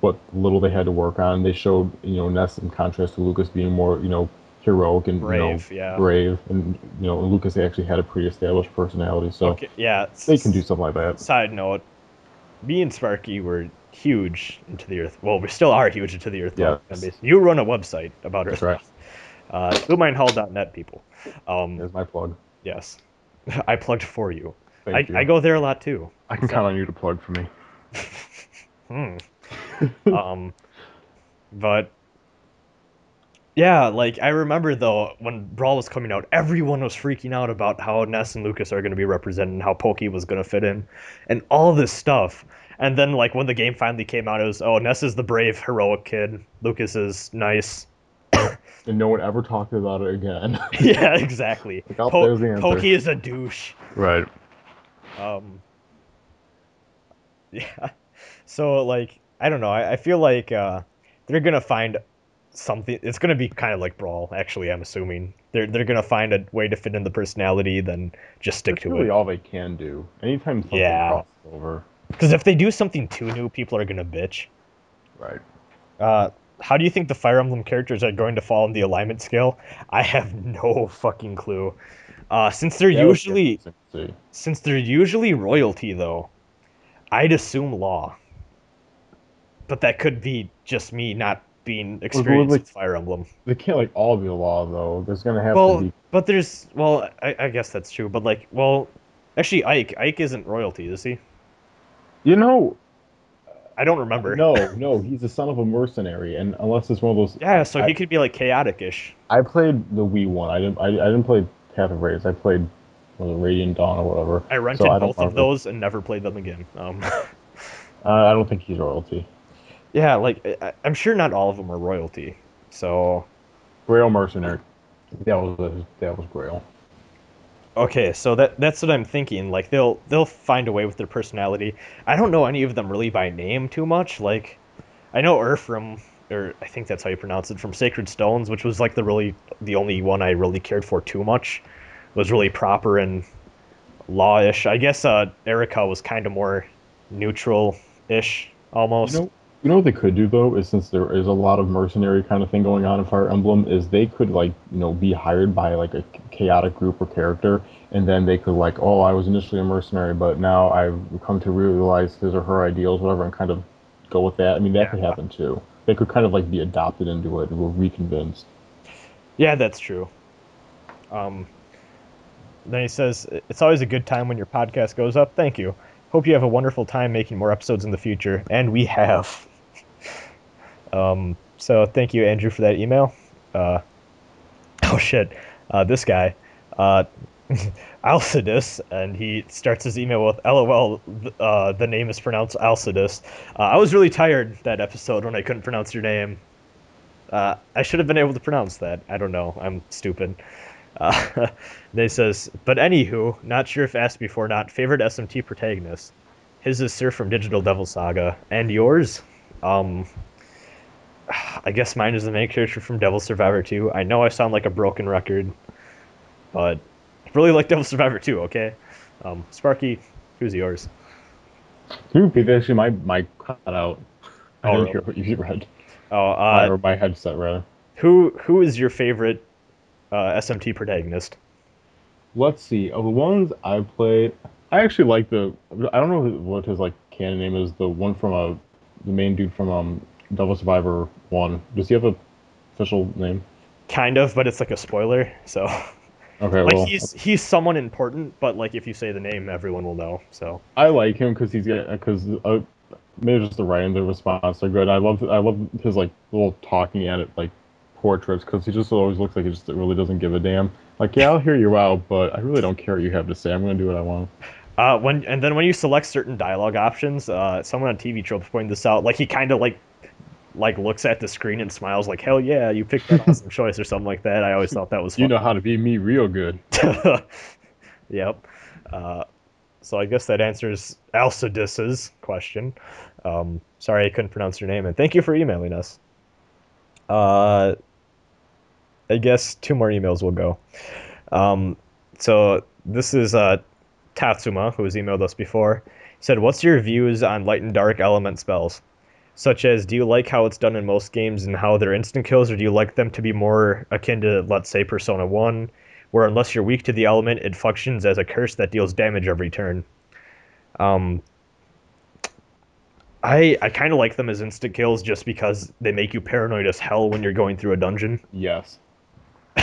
what little they had to work on. They showed you know Ness in contrast to Lucas being more you know heroic and Brave, you know yeah. brave, and you know Lucas actually had a pretty established personality, so Okay, yeah. they can do something like that. Side note: Me and Sparky were huge into the Earth. Well, we still are huge into the Earth. Yes. base. You run a website about Earth. That's right. Uh, BlueMindHall.net people. Um, There's my plug. yes, I plugged for you. Thank I, you. I go there a lot too. I can count on you to plug for me. Hmm. um, but yeah, like I remember though when Brawl was coming out, everyone was freaking out about how Ness and Lucas are going to be represented, and how Pokey was going to fit in, and all this stuff. And then like when the game finally came out, it was oh Ness is the brave heroic kid, Lucas is nice. And no one ever talked about it again. yeah, exactly. Like, oh, Po- the. Pokey is a douche. right. Um, yeah. So like I don't know. I, I feel like uh, they're gonna find something. It's gonna be kind of like Brawl. Actually, I'm assuming they're they're gonna find a way to fit in the personality, then just stick That's to really it. all they can do. Anytime something Yeah. crosses over. Because if they do something too new, people are gonna bitch. Right. Uh, how do you think the Fire Emblem characters are going to fall in the alignment scale? I have no fucking clue. Uh, since they're be usually interesting to see. since they're usually royalty though, I'd assume law. But that could be just me not being experienced like- with Fire Emblem. They can't like all be a law though. There's gonna have to Well, be. but there's well, I, I guess that's true. But like, well, actually, Ike, Ike isn't royalty, is he? You know, I don't remember. no, no, he's the son of a mercenary, and unless it's one of those. Yeah, so I, he could be like chaotic-ish. I played the Wii one. I didn't. I, I didn't play Path of Radiance. I played was it Radiant Dawn or whatever. I rented I don't both of those and never played them again. Um, Uh, I don't think he's royalty. Yeah, like I, I'm sure not all of them are royalty. So Greil mercenary. That was the, that was Greil. Okay, so that that's what I'm thinking. Like they'll they'll find a way with their personality. I don't know any of them really by name too much. Like I know Earthram or I think that's how you pronounce it, from Sacred Stones, which was like the really the only one I really cared for too much. It was really proper and lawish. I guess uh, Eirika was kind of more neutral-ish almost. You know, you know what they could do though is since there is a lot of mercenary kind of thing going on in Fire Emblem, is they could like you know be hired by like a chaotic group or character, and then they could like, oh, I was initially a mercenary, but now I've come to realize his or her ideals, whatever, and kind of go with that. I mean, that Yeah. could happen too. They could kind of like be adopted into it and were reconvinced. Yeah, that's true. Um, then he says, It's always a good time when your podcast goes up. Thank you. Hope you have a wonderful time making more episodes in the future. And we have. Um, so thank you, Andrew, for that email. Uh, oh, shit. Uh, this guy, uh, Alcidus, and he starts his email with LOL, uh, the name is pronounced Alcidus. Uh, I was really tired that episode when I couldn't pronounce your name. Uh, I should have been able to pronounce that. I don't know. I'm stupid. Uh, they says, but anywho, not sure if asked before not. Favorite SMT protagonist? His is Serph from Digital Devil Saga, and yours? Um, I guess mine is the main character from Devil Survivor 2. I know I sound like a broken record, but I really like Devil Survivor 2. Okay, um, Sparky, who's yours? Can you repeat? Actually, my mic cut out. I Oh, didn't really? hear what you read. Oh, uh, or my headset rather. who who is your favorite uh, SMT protagonist? Let's see. Of the ones I played, I actually like the. I don't know what his like canon name is. The one from uh, the main dude from um, Devil Survivor One. Does he have a official name? Kind of, but it's like a spoiler. So, Okay, like well, he's he's someone important, but like if you say the name, everyone will know. So, I like him because he's got because uh, maybe just the writing, the response are good. I love I love his like little talking at it like portraits because he just always looks like he just really doesn't give a damn. Like yeah, I'll hear you out, but I really don't care what you have to say. I'm gonna do what I want. uh, when and then when you select certain dialogue options, uh, someone on TV Tropes pointed this out. Like he kind of like like looks at the screen and smiles, like hell yeah, you picked that awesome choice or something like that. I always thought that was You know how to be me real good. yep. Uh, so I guess that answers Alcidus's question. Um, sorry I couldn't pronounce your name, and thank you for emailing us. Uh, I guess two more emails will go. Um, so this is uh, Tatsuma, who has emailed us before. He said, "What's your views on light and dark element spells? Such as, do you like how it's done in most games and how they're instant kills, or do you like them to be more akin to, let's say, Persona One, where unless you're weak to the element, it functions as a curse that deals damage every turn. Um, I I kind of like them as instant kills just because they make you paranoid as hell when you're going through a dungeon, Yes.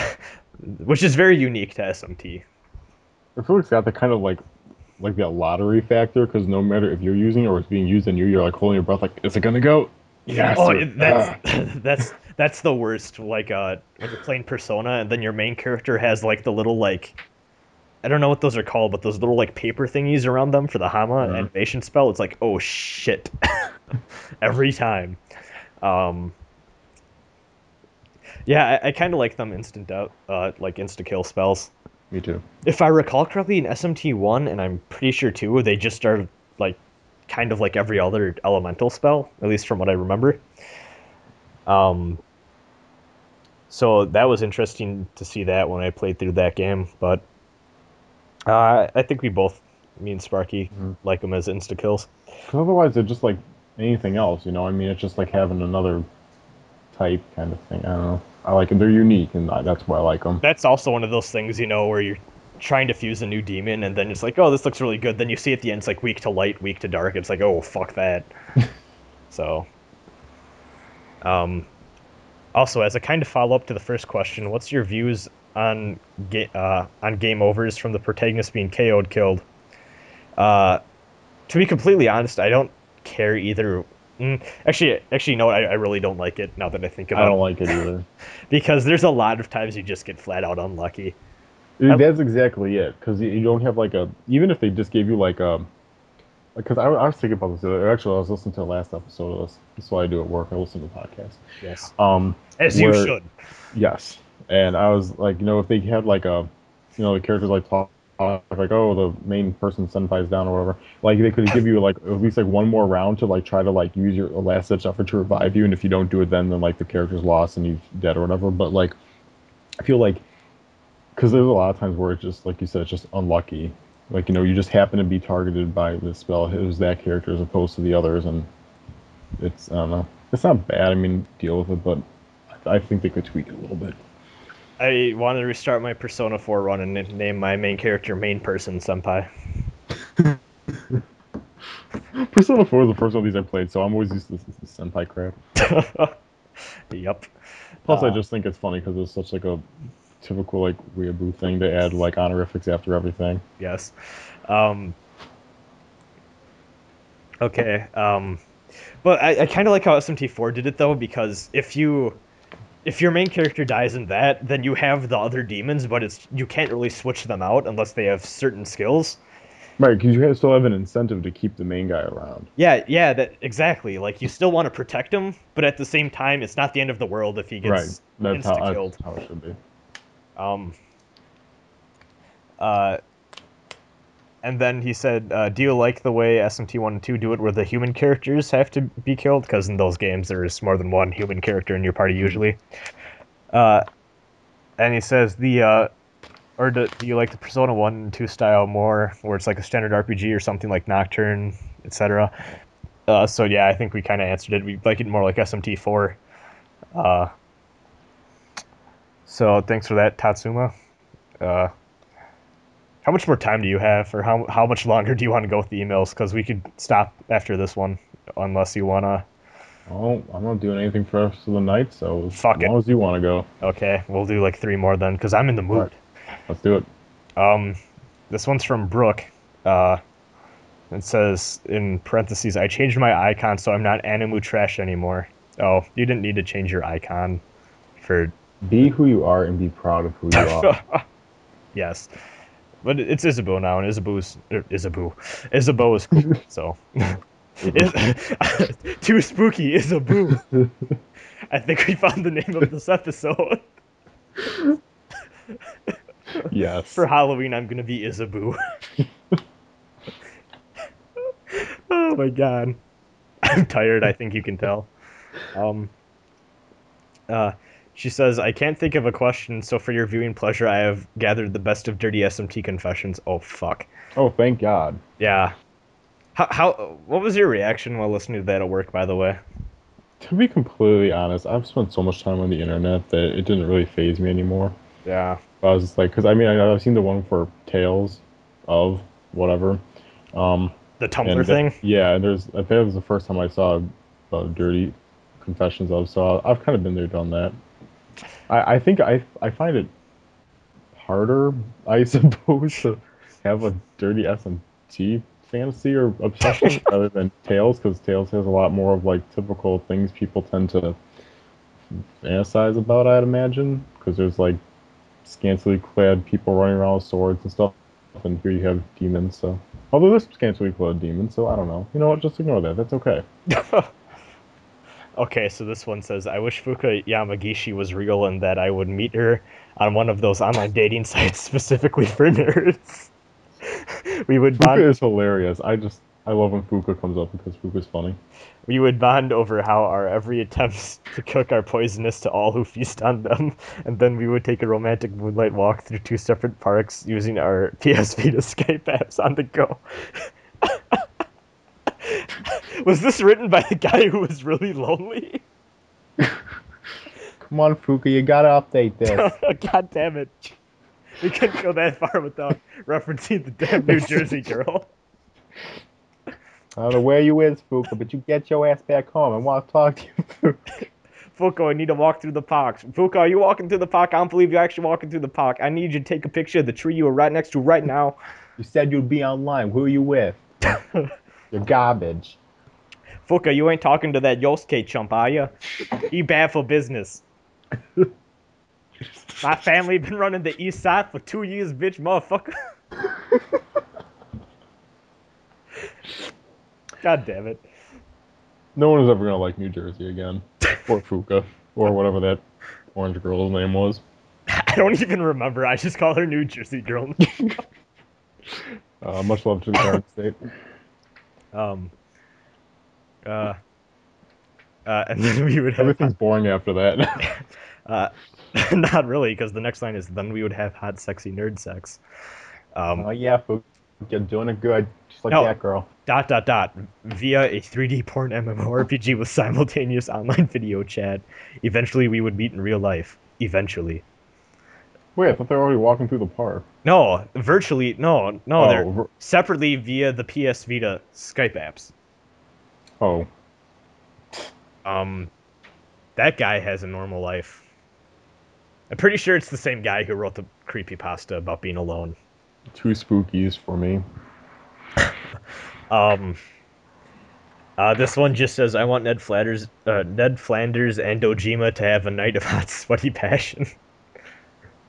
which is very unique to SMT. I feel like it's got the kind of like like that lottery factor because no matter if you're using it or it's being used on you, you're like holding your breath, like, is it gonna go? Yes. Oh, or- that's that's that's the worst. Like uh, when you're playing Persona and then your main character has like the little like. I don't know what those are called, but those little like paper thingies around them for the Hama Mhm. animation spell. It's like, oh shit, every time. Um, yeah, I, I kind of like them instant out, uh, like insta kill spells. Me too. If I recall correctly, in SMT one, and I'm pretty sure two, they just started like kind of like every other elemental spell, at least from what I remember. Um. So that was interesting to see that when I played through that game, but uh, I think we both, me and Sparky, Mhm. like them as insta kills. otherwise, they're just like anything else, you know. I mean, it's just like having another type kind of thing. I don't know. I like them. They're unique, and I- that's why I like them. That's also one of those things, you know, where you're trying to fuse a new demon, and then it's like, oh, this looks really good. Then you see at the end, it's like weak to light, weak to dark. It's like, oh, fuck that. so, um, also as a kind of follow up to the first question, what's your views on ga- uh, on game overs from the protagonist being KO'd, killed? Uh, to be completely honest, I don't care either. Mm, actually, actually, no, I, I really don't like it. Now that I think about it, I don't like it either. because there's a lot of times you just get flat out unlucky. Dude, that's exactly it. Because you don't have like a even if they just gave you like a because I, I was thinking about this. Actually, I was listening to the last episode of this. That's why I do at work. I listen to podcasts. Yes. Um, As you should. Yes, and I was like, you know, if they had like a, you know, the characters like talk like oh the main person senpai's down or whatever. Like they could give you like at least like one more round to like try to like use your last ditch effort to revive you, and if you don't do it, then then like the character's lost and you're dead or whatever. But like I feel like because there's a lot of times where it's just like you said, it's just unlucky. Like you know, you just happen to be targeted by the spell. It was that character as opposed to the others, and it's I don't know. It's not bad. I mean, deal with it, but I think they could tweak it a little bit. I wanted to restart my Persona 4 run and name my main character main person senpai. Persona 4 is the first one of these I played, so I'm always used to this, this senpai crap. yep. Plus, I Uh, just think it's funny because it's such like a typical like weeaboo thing to add like honorifics after everything. Yes. Um, okay. Um, but I, I kind of like how SMT4 did it though, because if you if your main character dies in that, then you have the other demons, but it's you can't really switch them out unless they have certain skills. Right, because you have, still have an incentive to keep the main guy around. Yeah, yeah, that exactly. Like you still want to protect him, but at the same time, it's not the end of the world if he right, gets that's how, insta killed. that's how it should be. Um, uh, and then he said, uh, "Do you like the way SMT one and two do it, where the human characters have to be killed? Because in those games, there is more than one human character in your party usually." Uh, and he says, "The uh, or do, do you like the Persona one and two style more, where it's like a standard RPG or something like Nocturne, etc." Uh, so yeah, I think we kind of answered it. We like it more like SMT four. Uh, so thanks for that, Tatsuma. How much more time do you have, or how how much longer do you want to go with the emails? Because we could stop after this one, unless you wanna. Oh, I'm not doing anything for the rest of the night, so as Fuck it. long as you want to go, Okay, we'll do like three more then, because I'm in the mood. let's do it. Um, this one's from Brooke. Uh, it says in parentheses, "I changed my icon, so I'm not Animu Trash anymore." Oh, you didn't need to change your icon for Be who you are and be proud of who you are. yes, but it's Isabu now, and Isabu's er, Isabu, Isabu is cool. So, too spooky Isabu. I think we found the name of this episode. yes. For Halloween, I'm gonna be Isabu. oh my god, I'm tired. I think you can tell. Um. Uh, she says, "I can't think of a question, so for your viewing pleasure, I have gathered the best of dirty SMT confessions." Oh fuck. Oh, thank God. Yeah. How, how what was your reaction while listening to that at work? By the way. To be completely honest, I've spent so much time on the internet that it didn't really phase me anymore. Yeah. I was just like, because I mean, I, I've seen the one for Tales of whatever. Um, The Tumblr thing. yeah, and there's I think it was the first time I saw uh, dirty confessions of. So I've kind of been there, done that. I, I think I I find it harder, I suppose, to have a dirty SMT fantasy or obsession rather than Tales, because Tales has a lot more of like typical things people tend to fantasize about. I'd imagine, because there's like scantily clad people running around with swords and stuff, and here you have demons. So, although there's scantily clad demon, so I don't know. You know what? Just ignore that. That's okay. Okay, so this one says, I wish Fuka Yamagishi was real and that I would meet her on one of those online dating sites specifically for nerds. we would Fuka bond is hilarious. I just I love when Fuka comes up because Fuka's funny. we would bond over how our every attempts to cook are poisonous to all who feast on them, and then we would take a romantic moonlight walk through two separate parks using our PS Vita Skype apps on the go. Was this written by the guy who was really lonely? Come on, Fuka, you gotta update this. Oh, God damn it. We couldn't go that far without referencing the damn New Jersey girl. I don't know where you is, Fuka, but you get your ass back home. I want to talk to you. Fuko, I need to walk through the park. Fuko, are you walking through the park? I don't believe you're actually walking through the park. I need you to take a picture of the tree you were right next to right now. You said you'd be online. Who are you with? You're garbage. Fuka, you ain't talking to that Yosuke chump, are you? He bad for business. My family been running the east side for two years, bitch, motherfucker. God damn it. No one is ever gonna like New Jersey again, or Fuka, or whatever that orange girl's name was. I don't even remember. I just call her New Jersey girl. Uh, much love to the current State. Um. Uh. Uh, and then we would have Everything's boring after that. uh, not really, because the next line is then we would have hot, sexy nerd sex. Um, oh yeah, you're doing it good, just like No. that girl. dot dot dot via a 3D porn MMORPG with simultaneous online video chat. Eventually, we would meet in real life. Eventually, Wait, I thought they were already walking through the park. no, virtually, no, no, oh, they're separately via the PS Vita Skype apps. Oh, Um, that guy has a normal life. I'm pretty sure it's the same guy who wrote the creepy pasta about being alone. two spookies for me. Um, uh, this one just says, "I want Ned Flanders, uh, Ned Flanders and Dojima to have a night of hot, sweaty passion."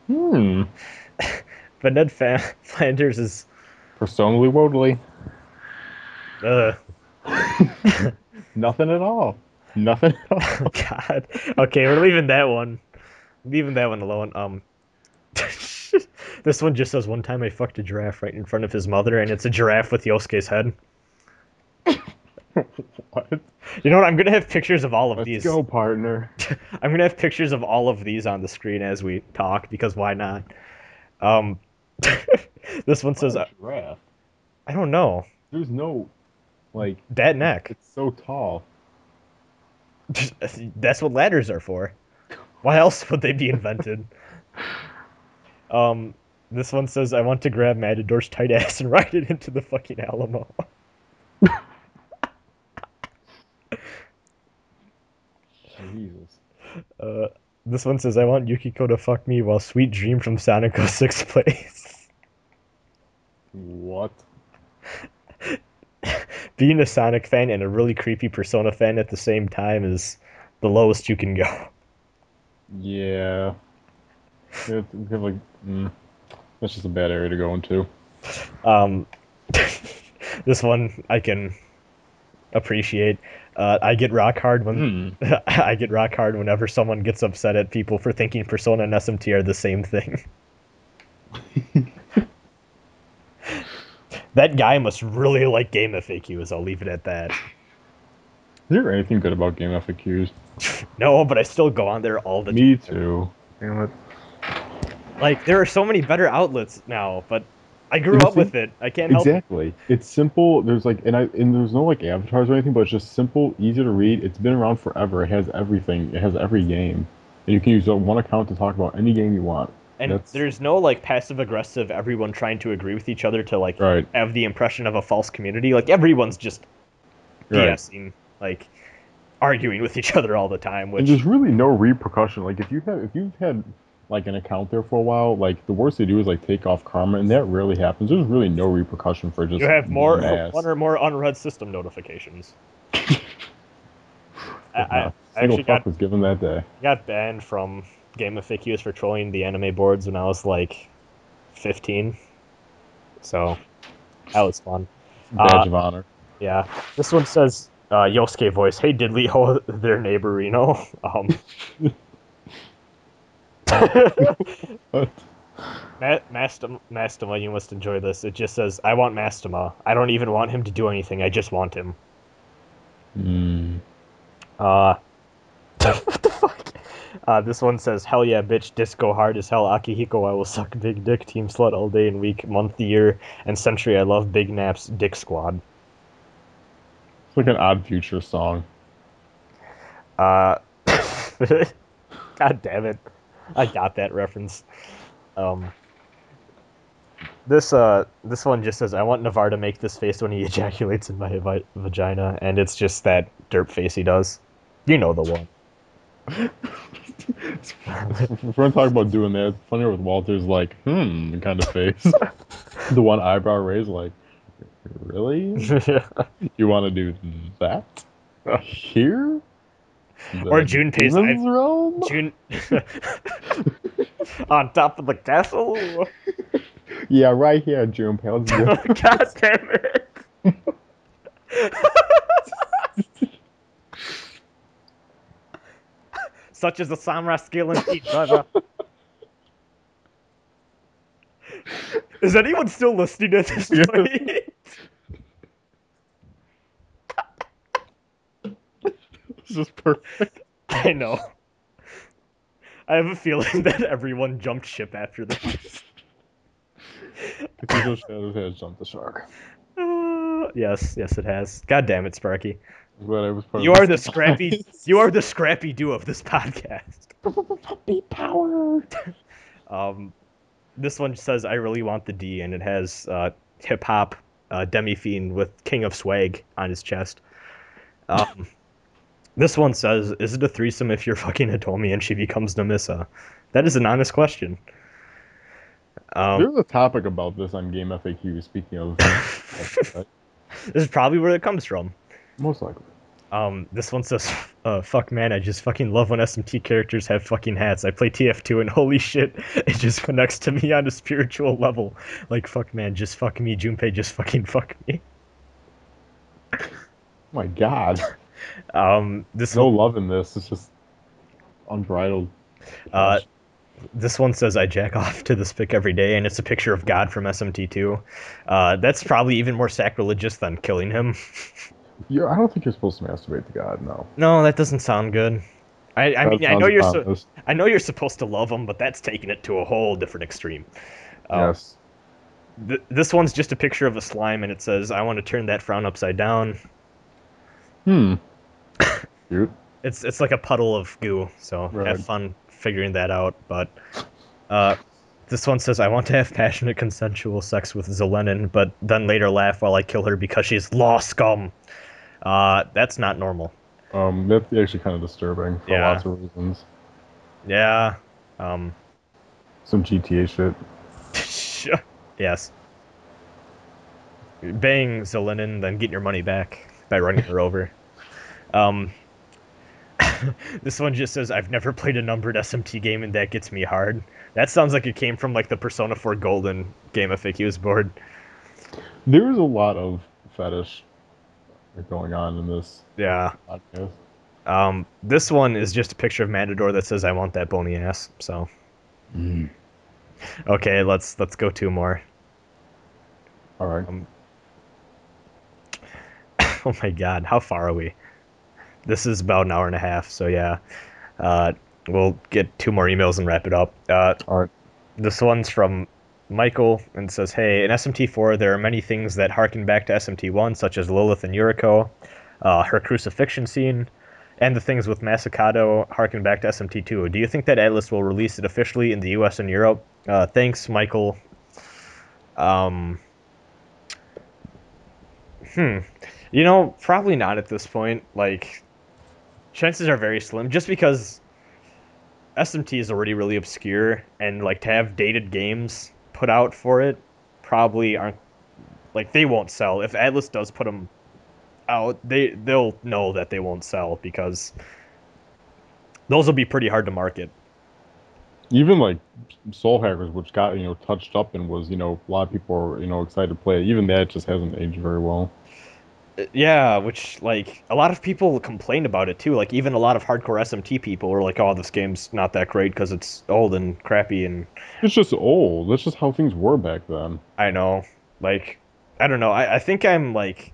Hmm. But Ned Fa- Flanders is, Personally, Wodley. uh, Nothing at all. Nothing at all. oh god. Okay, we're leaving that one. Leaving that one alone. Um, this one just says, "One time I fucked a giraffe right in front of his mother, and it's a giraffe with Yosuke's head." what? You know what? I'm gonna have pictures of all of Let's these. go, partner. I'm gonna have pictures of all of these on the screen as we talk because why not? Um, this one says, a giraffe. "I don't know There's no, like, that neck." it's so tall. That's what ladders are for. Why else would they be invented? um, this one says, "I want to grab Matador's tight ass and ride it into the fucking Alamo." Jesus. Uh, this one says, "I want Yukiko to fuck me while Sweet Dream from Sonic 06 plays." What? Being a Sonic fan and a really creepy Persona fan at the same time is the lowest you can go. Yeah. Yeah, we have like, mm, that's just a bad area to go into. Um, this one I can appreciate. Uh, I get rock hard when Hmm. I get rock hard whenever someone gets upset at people for thinking Persona and SMT are the same thing. that guy must really like game FAQs. I'll leave it at that. Is there anything good about Game FAQs? No, but I still go on there all the time. Me too. Damn it. Like there are so many better outlets now, but I grew You up with it. I can't help. Exactly. It's simple. There's like, and I and there's no like avatars or anything, but it's just simple, easy to read. It's been around forever. It has everything. It has every game, and you can use one account to talk about any game you want. And That's- there's no like passive aggressive everyone trying to agree with each other to like Right. have the impression of a false community. Like everyone's just Right. BSing, like arguing with each other all the time, And there's really no repercussion. Like if you have if you've had like an account there for a while, like the worst they do is like take off karma, and that rarely happens. There's really no repercussion for just you have more mass. one or more unread system notifications. I, I, I actually fuck got was given that day. got banned from Game of FAQs for trolling the anime boards when I was like 15. So that was fun. Badge Uh, of honor. Yeah. This one says uh, Yosuke voice, hey Diddley, oh their neighbor Reno. Um What? Ma- Mastam- Mastema, you must enjoy this. It just says, I want Mastema. I don't even want him to do anything, I just want him. Mm. Uh what the fuck? Uh, this one says, Hell yeah, bitch, disco hard as hell, Akihiko, I will suck big dick, team slut all day and week, month, year, and century, I love big naps, dick squad. It's like an odd future song. Uh, God damn it. I got that reference. Um, this uh, this one just says, "I want Navarre to make this face when he ejaculates in my vi- vagina," and it's just that derp face he does. You know the one. we're gonna talk about doing that, it's funnier with Walter's like, hmm, kind of face. the one eyebrow raised, like, really? You want to do that here? Or The Junpei's demon's eye- realm? June on top of the castle. Yeah, right here, June do. God damn it! Such as the samurai skill in feat, brother. Is anyone still listening to this Yeah. point? This is perfect. I know. I have a feeling that everyone jumped ship after this. Cathedral Shadows has jumped the shark. Uh, yes, yes, it has. God damn it, Sparky. I'm glad I was part You of are the scrappy. You are the scrappy do of this podcast. Puppy power. Um, this one says I really want the D, and it has uh, hip hop uh, demi fiend with King of Swag on his chest. Um, this one says, "Is it a threesome if you're fucking Hitomi and she becomes Nemissa?" That is an honest question. Um, There's a topic about this on Game FAQ. Speaking of, this is probably where it comes from. Most likely. Um, this one says, uh, fuck man, I just fucking love when SMT characters have fucking hats. I play TF2 and holy shit, it just connects to me on a spiritual level. Like, fuck man, just fuck me, Junpei, just fucking fuck me. Oh my God, Um, this no one, love in this. It's just unbridled. uh, this one says I jack off to this pic every day, and it's a picture of God from SMT2. Uh, that's probably even more sacrilegious than killing him. You're, I don't think you're supposed to masturbate to God. No. no, that doesn't sound good. I, I mean, I know you're so. I know you're supposed to love him, but that's taking it to a whole different extreme. Um, yes. Th- this one's just a picture of a slime, and it says, "I want to turn that frown upside down." Hmm. Cute. It's it's like a puddle of goo, so Right. have fun figuring that out. But uh, this one says, "I want to have passionate, consensual sex with Zelenin, but then later laugh while I kill her because she's law scum." Uh, that's not normal. Um, that's actually kind of disturbing for Yeah. lots of reasons. Yeah. Um. Some GTA shit. yes. Bang Zelenin, then get your money back by running her over. Um, this one just says, I've never played a numbered SMT game and that gets me hard. That sounds like it came from like the Persona 4 Golden GameFAQs board. There is a lot of fetish going on in this Yeah. podcast. Um, this one is just a picture of Matador that says, I want that bony ass. So, okay, let's let's go two more. All right. oh my god, how far are we? This is about an hour and a half, so yeah. Uh, we'll get two more emails and wrap it up. Uh, All right. this one's from Michael and says, Hey, in SMT4, there are many things that harken back to SMT1, such as Lilith and Yuriko, uh, her crucifixion scene, and the things with Masakado harken back to SMT2. Do you think that Atlus will release it officially in the US and Europe? Uh, thanks, Michael. Um, hmm. You know, probably not at this point. Like, chances are very slim, just because SMT is already really obscure, and like to have dated games put out for it probably aren't like they won't sell. If Atlus does put them out, they they'll know that they won't sell because those will be pretty hard to market. Even like Soul Hackers, which got you know touched up and was you know a lot of people are you know excited to play. Even that just hasn't aged very well. Yeah, which like a lot of people complain about it too. Like even a lot of hardcore SMT people are like, "Oh, this game's not that great because it's old and crappy." And It's just old. That's just how things were back then. I know, like, I don't know. I, I think I'm like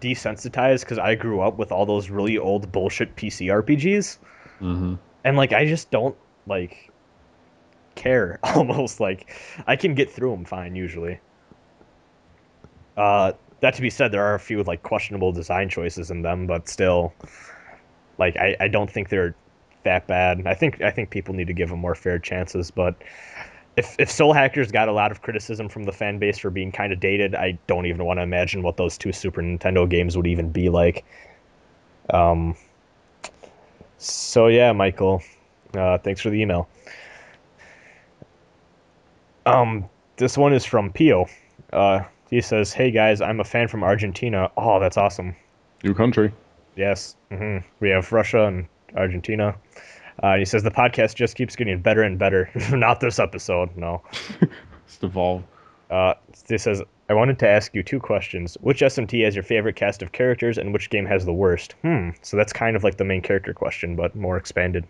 desensitized because I grew up with all those really old bullshit PC RPGs, Mm-hmm. and like I just don't like care. Almost like I can get through them fine usually. Uh, that to be said, there are a few like questionable design choices in them, but still, like I, I don't think they're that bad. I think I think people need to give them more fair chances. But if if Soul Hackers got a lot of criticism from the fan base for being kind of dated, I don't even want to imagine what those two Super Nintendo games would even be like. Um. So yeah, Michael, uh, thanks for the email. Um, this one is from Pio. Uh, he says, "Hey guys, I'm a fan from Argentina. Oh, that's awesome. New country. Yes, hmm we have Russia and Argentina." Uh, he says the podcast just keeps getting better and better. Not this episode, no. It's devolved. Uh, he says, I wanted to ask you two questions. Which SMT has your favorite cast of characters, and which game has the worst? Hmm. So that's kind of like the main character question, but more expanded.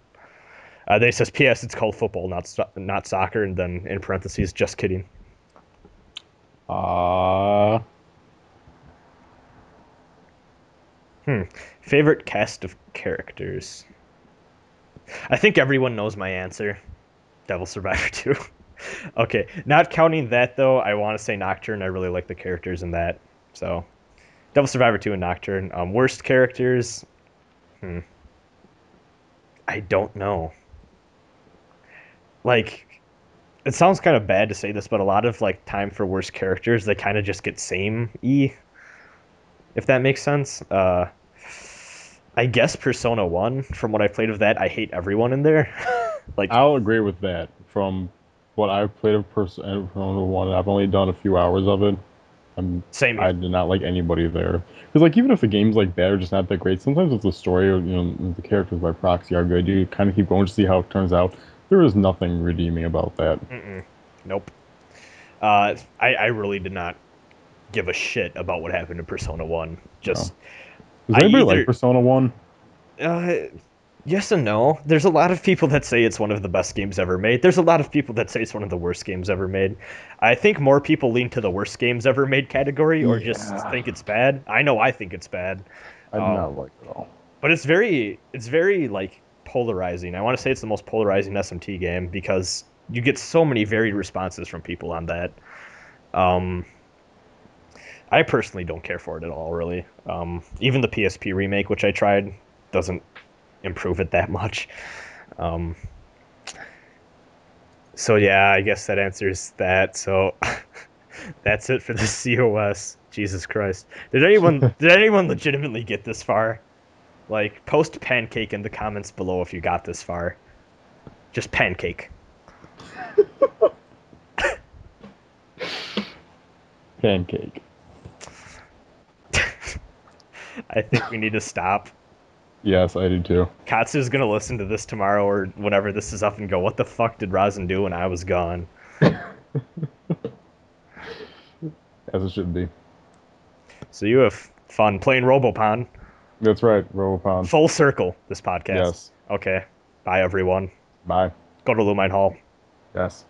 Uh, then he says, P.S. It's called football, not not soccer, and then in parentheses, just kidding. Uh, Favorite cast of characters. I think everyone knows my answer. Devil Survivor 2. okay, not counting that though, I want to say Nocturne. I really like the characters in that. So, Devil Survivor 2 and Nocturne. Um, worst characters. Hmm. I don't know. Like, it sounds kind of bad to say this, but a lot of like time for worst characters, they kind of just get same e. If that makes sense. Uh, I guess Persona 1, from what I played of that, I hate everyone in there. like, I'll agree with that. From what I've played of Persona 1, I've only done a few hours of it. I'm, same. I did not like anybody there. Because, like, even if the game's like bad or just not that great, sometimes if the story or, you know, the characters by proxy are good, you kind of keep going to see how it turns out. There is nothing redeeming about that. Mm-mm. Nope. Uh, I, I really did not give a shit about what happened in Persona 1. Just, Does I anybody either- like Persona 1? uh, yes and no. There's a lot of people that say it's one of the best games ever made. There's a lot of people that say it's one of the worst games ever made. I think more people lean to the worst games ever made category or just think it's bad. I know I think it's bad. I do Oh. not like it at all. but it's very it's very like polarizing. I want to say it's the most polarizing SMT game because you get so many varied responses from people on that. Um, I personally don't care for it at all, really. Um, even the PSP remake, which I tried, doesn't improve it that much. Um, so yeah, I guess that answers that. So that's it for the COS. Jesus Christ! Did anyone did anyone legitimately get this far? Like, post pancake in the comments below if you got this far. Just pancake. Pancake. I think we need to stop. Yes, I do too. Katsu's gonna listen to this tomorrow or whenever this is up and go, what the fuck did Rasen do when I was gone? As it should be. So you have fun playing Robopon. That's right, Robopon. Full circle, this podcast. Yes. Okay. Bye, everyone. Bye. Go to Lumine Hall. Yes.